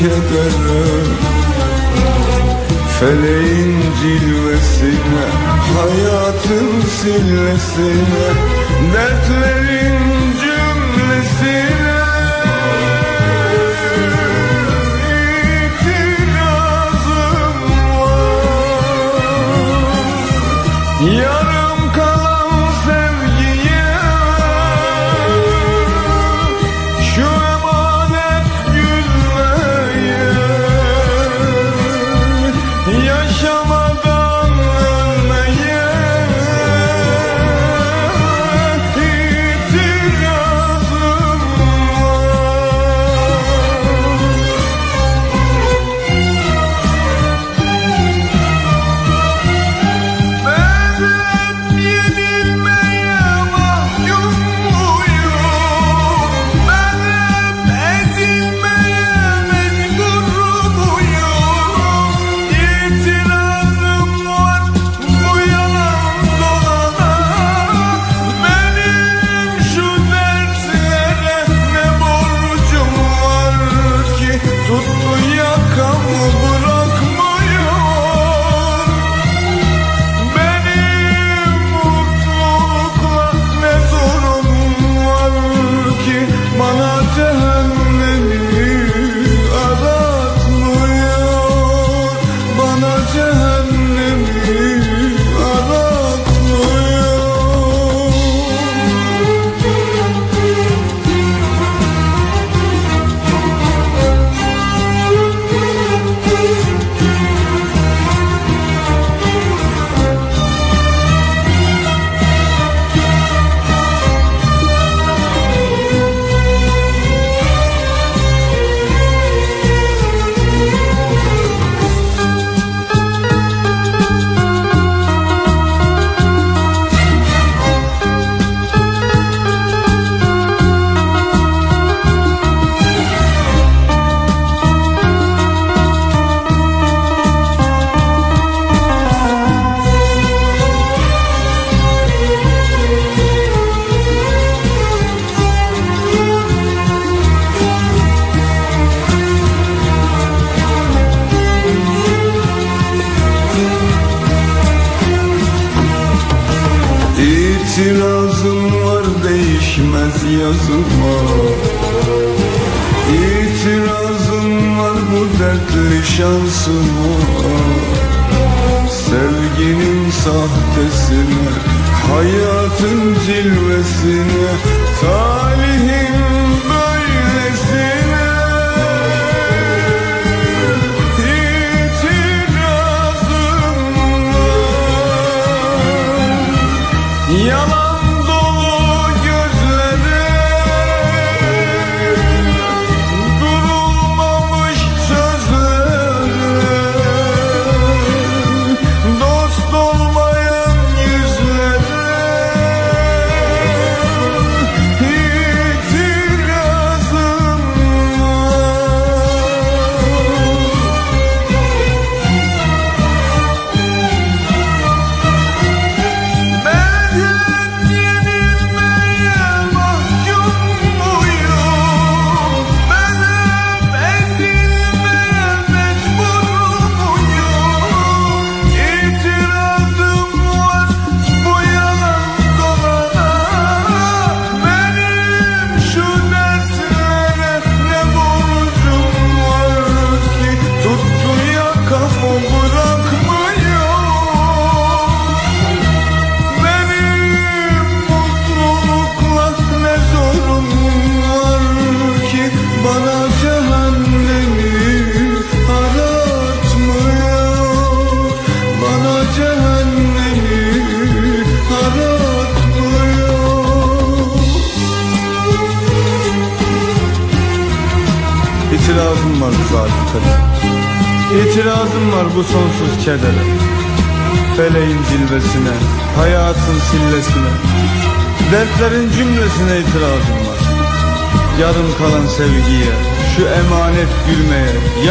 Kedere Feleğin cilvesine Hayatın sillesine Dertlerin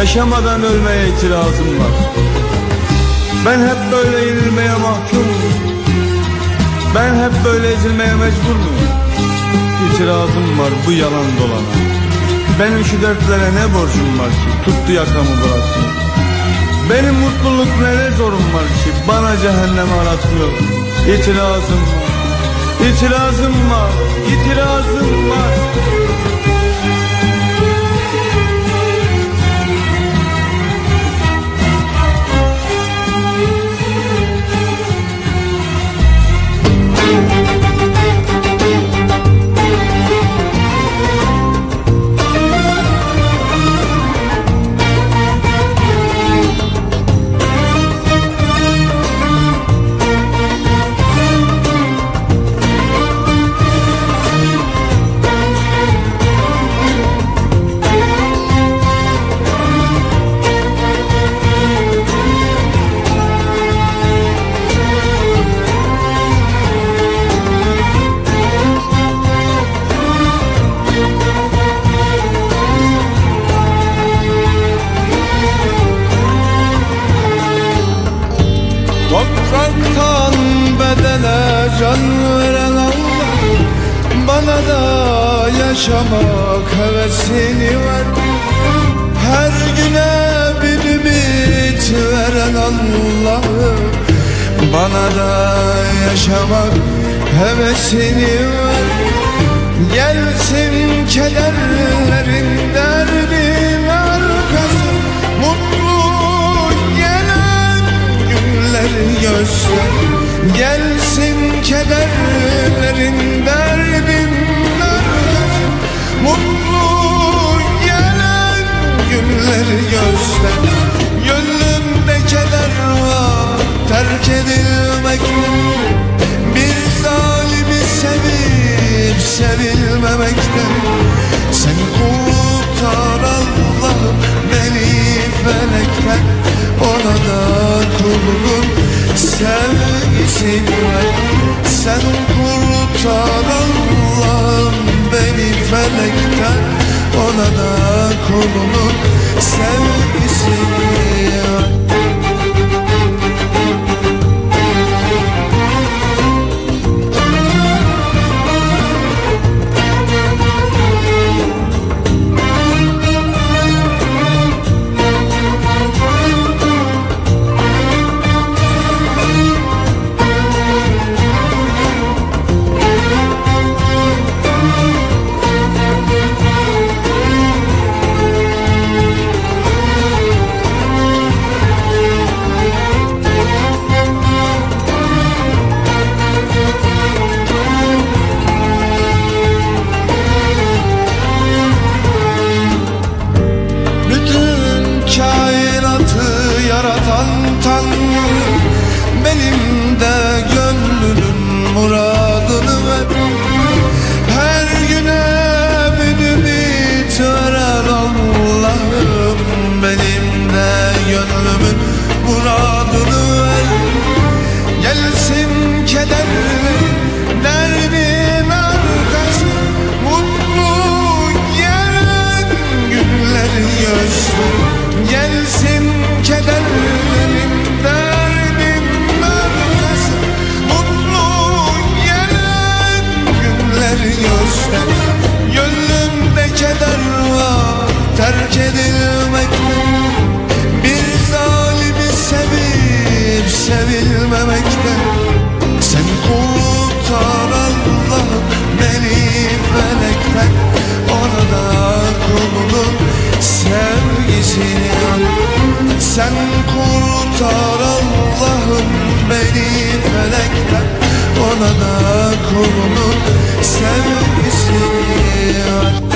Yaşamadan ölmeye itirazım var. Ben hep böyle yenilmeye mahkumum. Ben hep böyle ezilmeye mecbur muyum? İtirazım var bu yalan dolana. Benim şu dertlere ne borcum var ki? Tuttu yakamı bıraktı Benim mutluluk ne ne zorum var ki? Bana cehennem aratmıyor. İtirazım var. İtirazım var. İtirazım var can veren Allah Bana da yaşamak hevesini ver. Her güne bir ümit veren Allah Bana da yaşamak hevesini ver. Gelsin kederlerin derdin arkası Mutlu gelen günleri göster Gelsin kederlerin derdin Mutlu gelen günleri göster. Gönlümde keder var terk edilmekten Bir zalimi sevip sevilmemekten Sen kurtar Allah'ım beni felekten. Ona da kulun sevgisini ver Sen kurtar Allah'ım beni felekten. Ona da kulunun sevgisini al Sen kurtar Allah'ım beni felekten. Ona da kulunun sevgisini al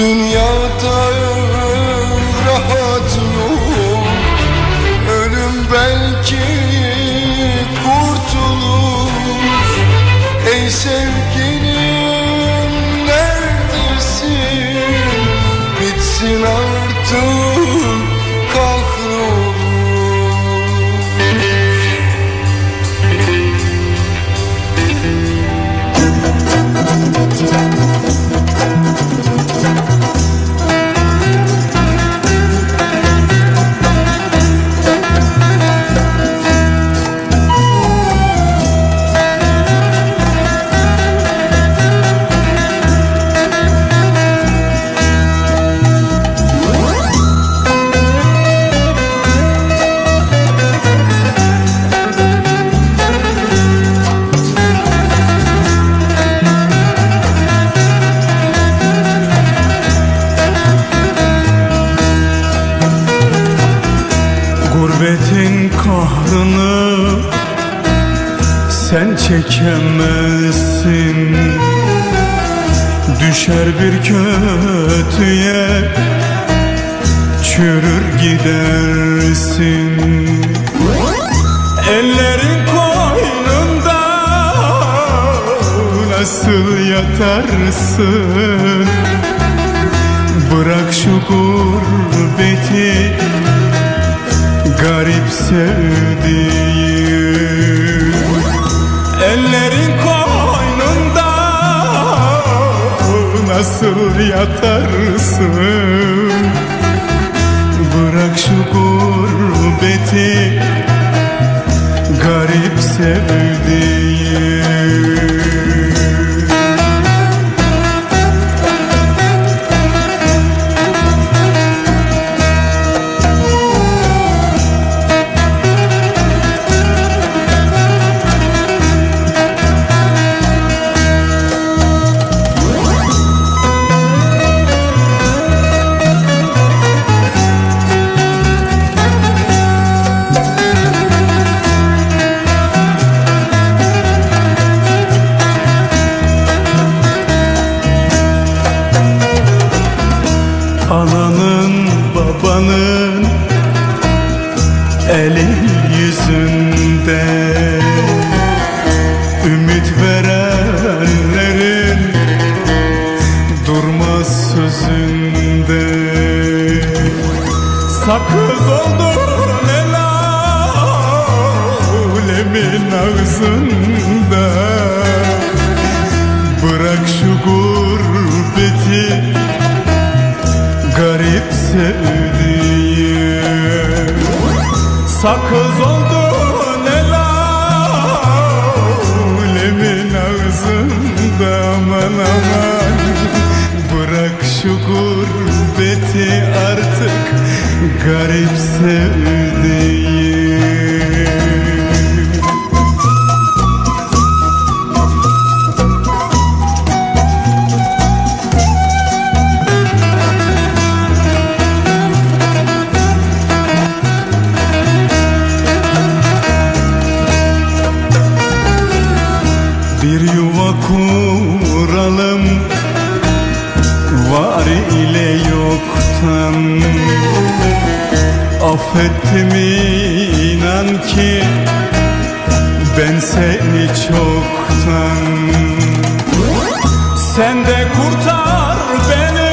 Bu yuva kuralım. Var ile yoktan. Affettim inan ki Ben seni çoktan. Sen de kurtar beni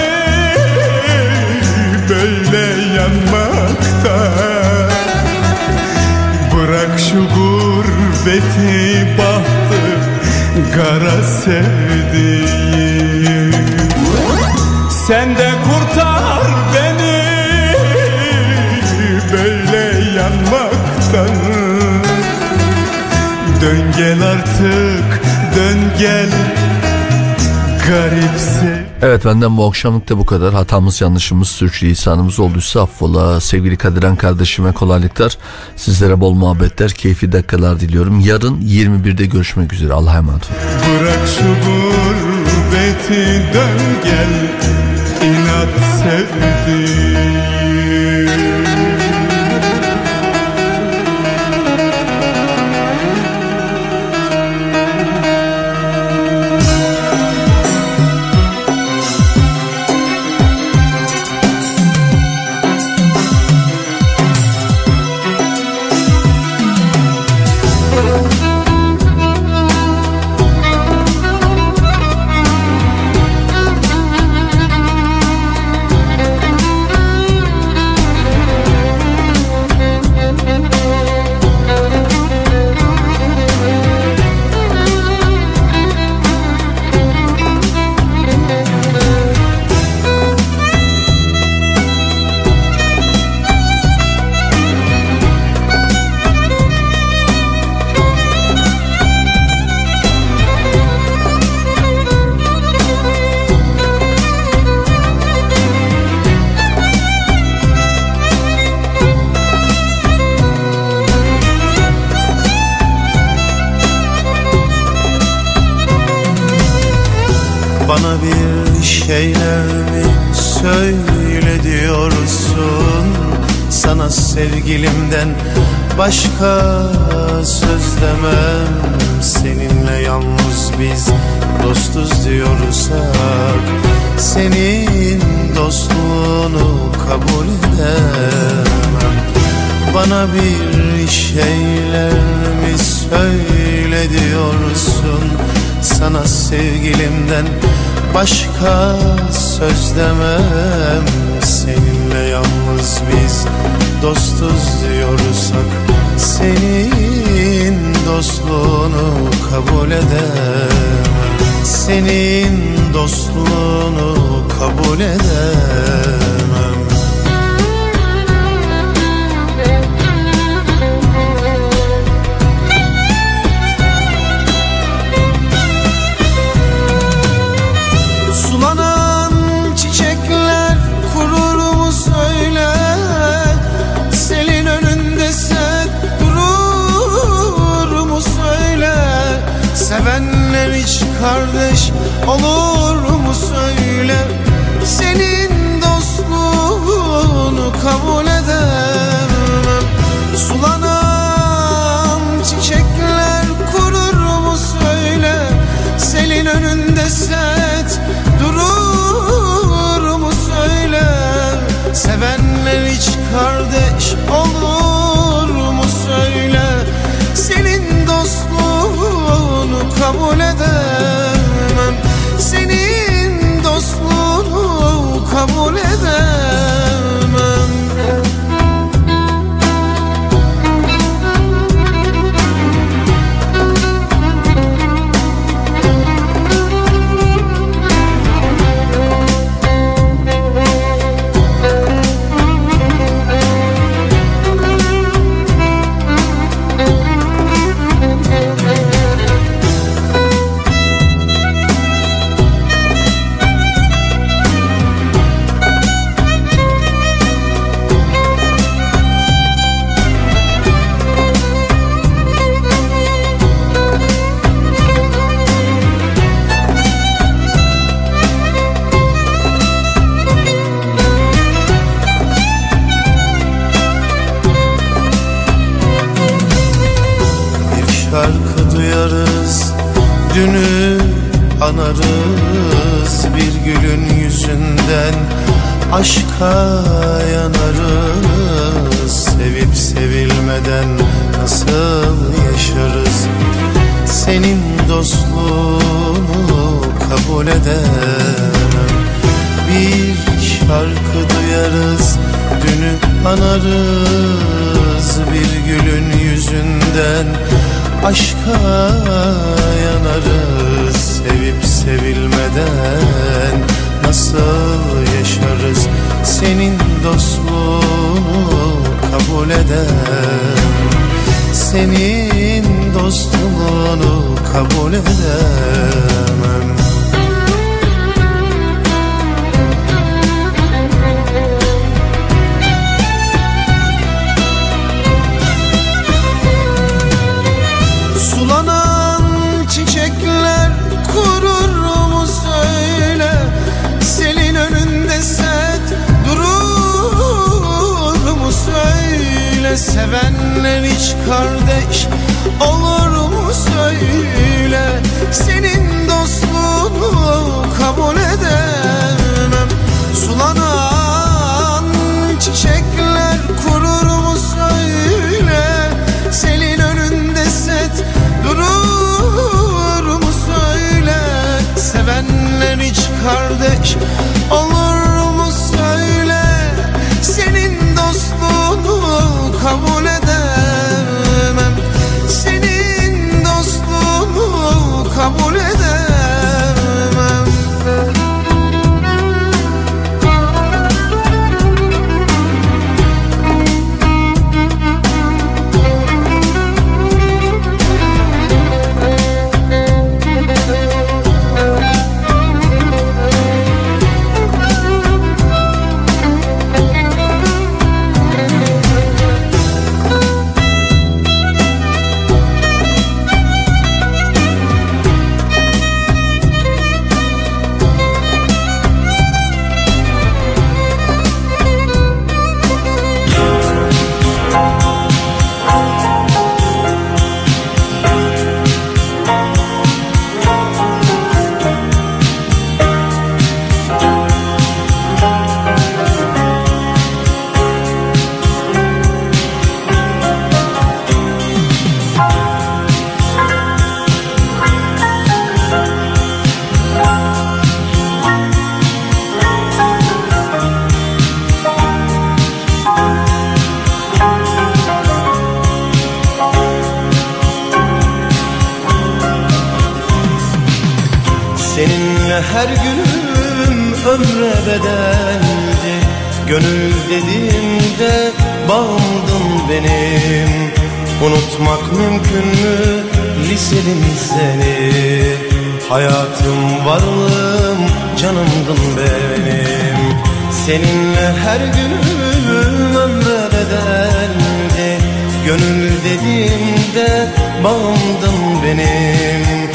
Böyle yanmaktan. Bırak şu gurbeti bahtı Kara sevdiğim. Sen de kurtar beni. Böyle yanmaktan. Dön gel artık dön gel. Garip sev Evet benden bu akşamlık da bu kadar. Hatamız, yanlışımız, sürçülisanımız olduysa affola. Sevgili Kadiran kardeşime kolaylıklar. Sizlere bol muhabbetler, keyifli dakikalar diliyorum. Yarın 21'de görüşmek üzere. Allah'a emanet olun. Bırak şu gurbeti dön gel inat sevdiğim sevgilimden başka söz demem. Seninle yalnız biz dostuz diyorsak Senin dostluğunu kabul edemem. Bana bir şeyler mi söyle diyorsun? Sana sevgilimden başka söz demem. Seninle yalnız biz dostuz diyorsak Senin dostluğunu kabul edemem. Senin dostluğunu kabul edemem önünde set. Durur mu söyle? Sevenler hiç kardeş anarız bir gülün yüzünden Aşka yanarız Sevip sevilmeden. Nasıl yaşarız Senin dostluğunu kabul edemem Senin dostluğunu kabul edemem Sevenler hiç kardeş olur mu söyle? Senin dostluğunu kabul edemem. Sulanan çiçekler kurur mu söyle? Selin önünde set durur mu söyle? Sevenler hiç kardeş olur kabul edemem her günüm ömre bedeldi Gönül dediğimde bağımdın benim.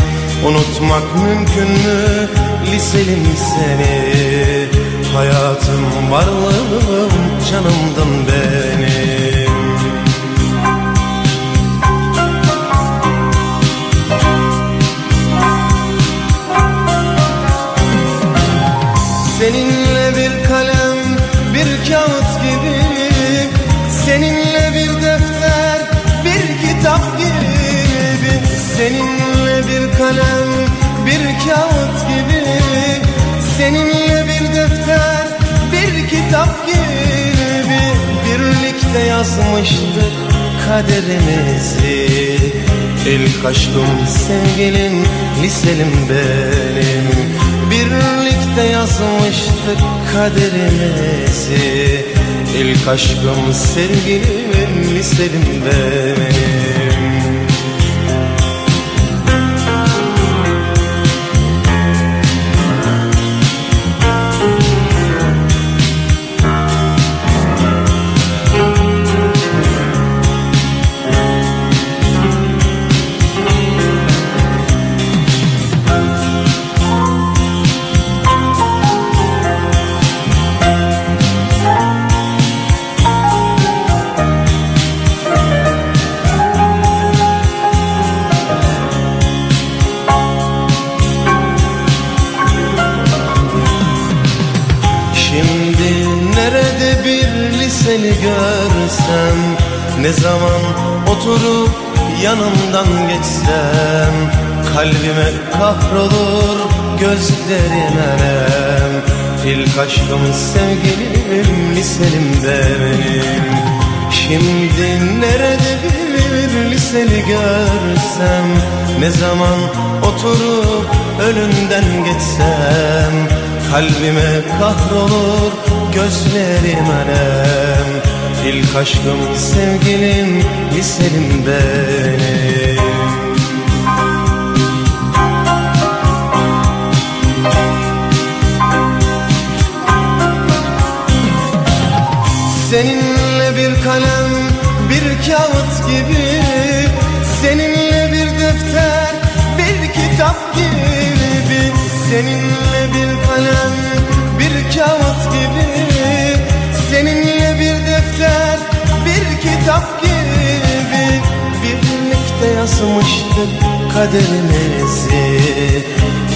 Unutmak mümkün mü liselim seni? Hayatım varlığım canımdın benim kağıt gibi. Seninle bir defter bir kitap gibi. Birlikte yazmıştık kaderimizi. İlk aşkım sevgilim liselim benim. Birlikte yazmıştık kaderimizi. İlk aşkım sevgilim liselim benim kahrolur gözlerim erem İlk aşkım sevgilim liselimde benim. Şimdi nerede bir liseli görsem Ne zaman oturup önünden geçsem Kalbime kahrolur gözlerim erem İlk aşkım sevgilim liselim benim Seninle bir kalem bir kağıt gibi. Seninle bir defter bir kitap gibi. Birlikte yazmıştık kaderimizi.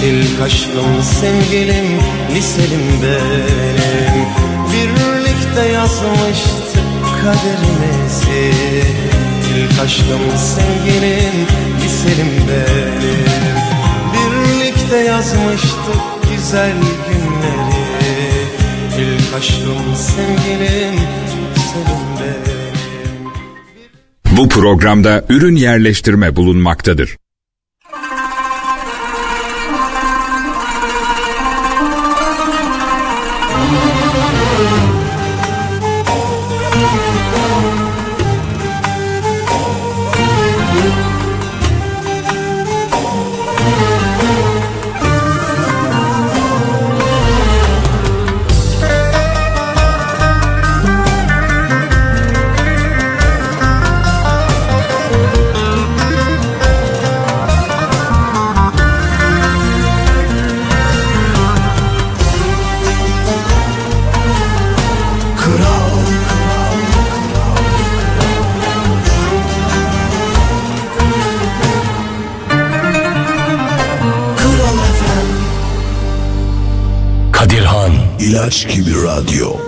İlk aşkım sevgilim liselim benim. Birlikte yazmıştık kaderimizi. İlk aşkım sevgilim liselim benim Birlikte yazmıştık güzel günleri İlk aşkım sevgilim liselim benim Bu programda ürün yerleştirme bulunmaktadır. İlaç gibi radyo.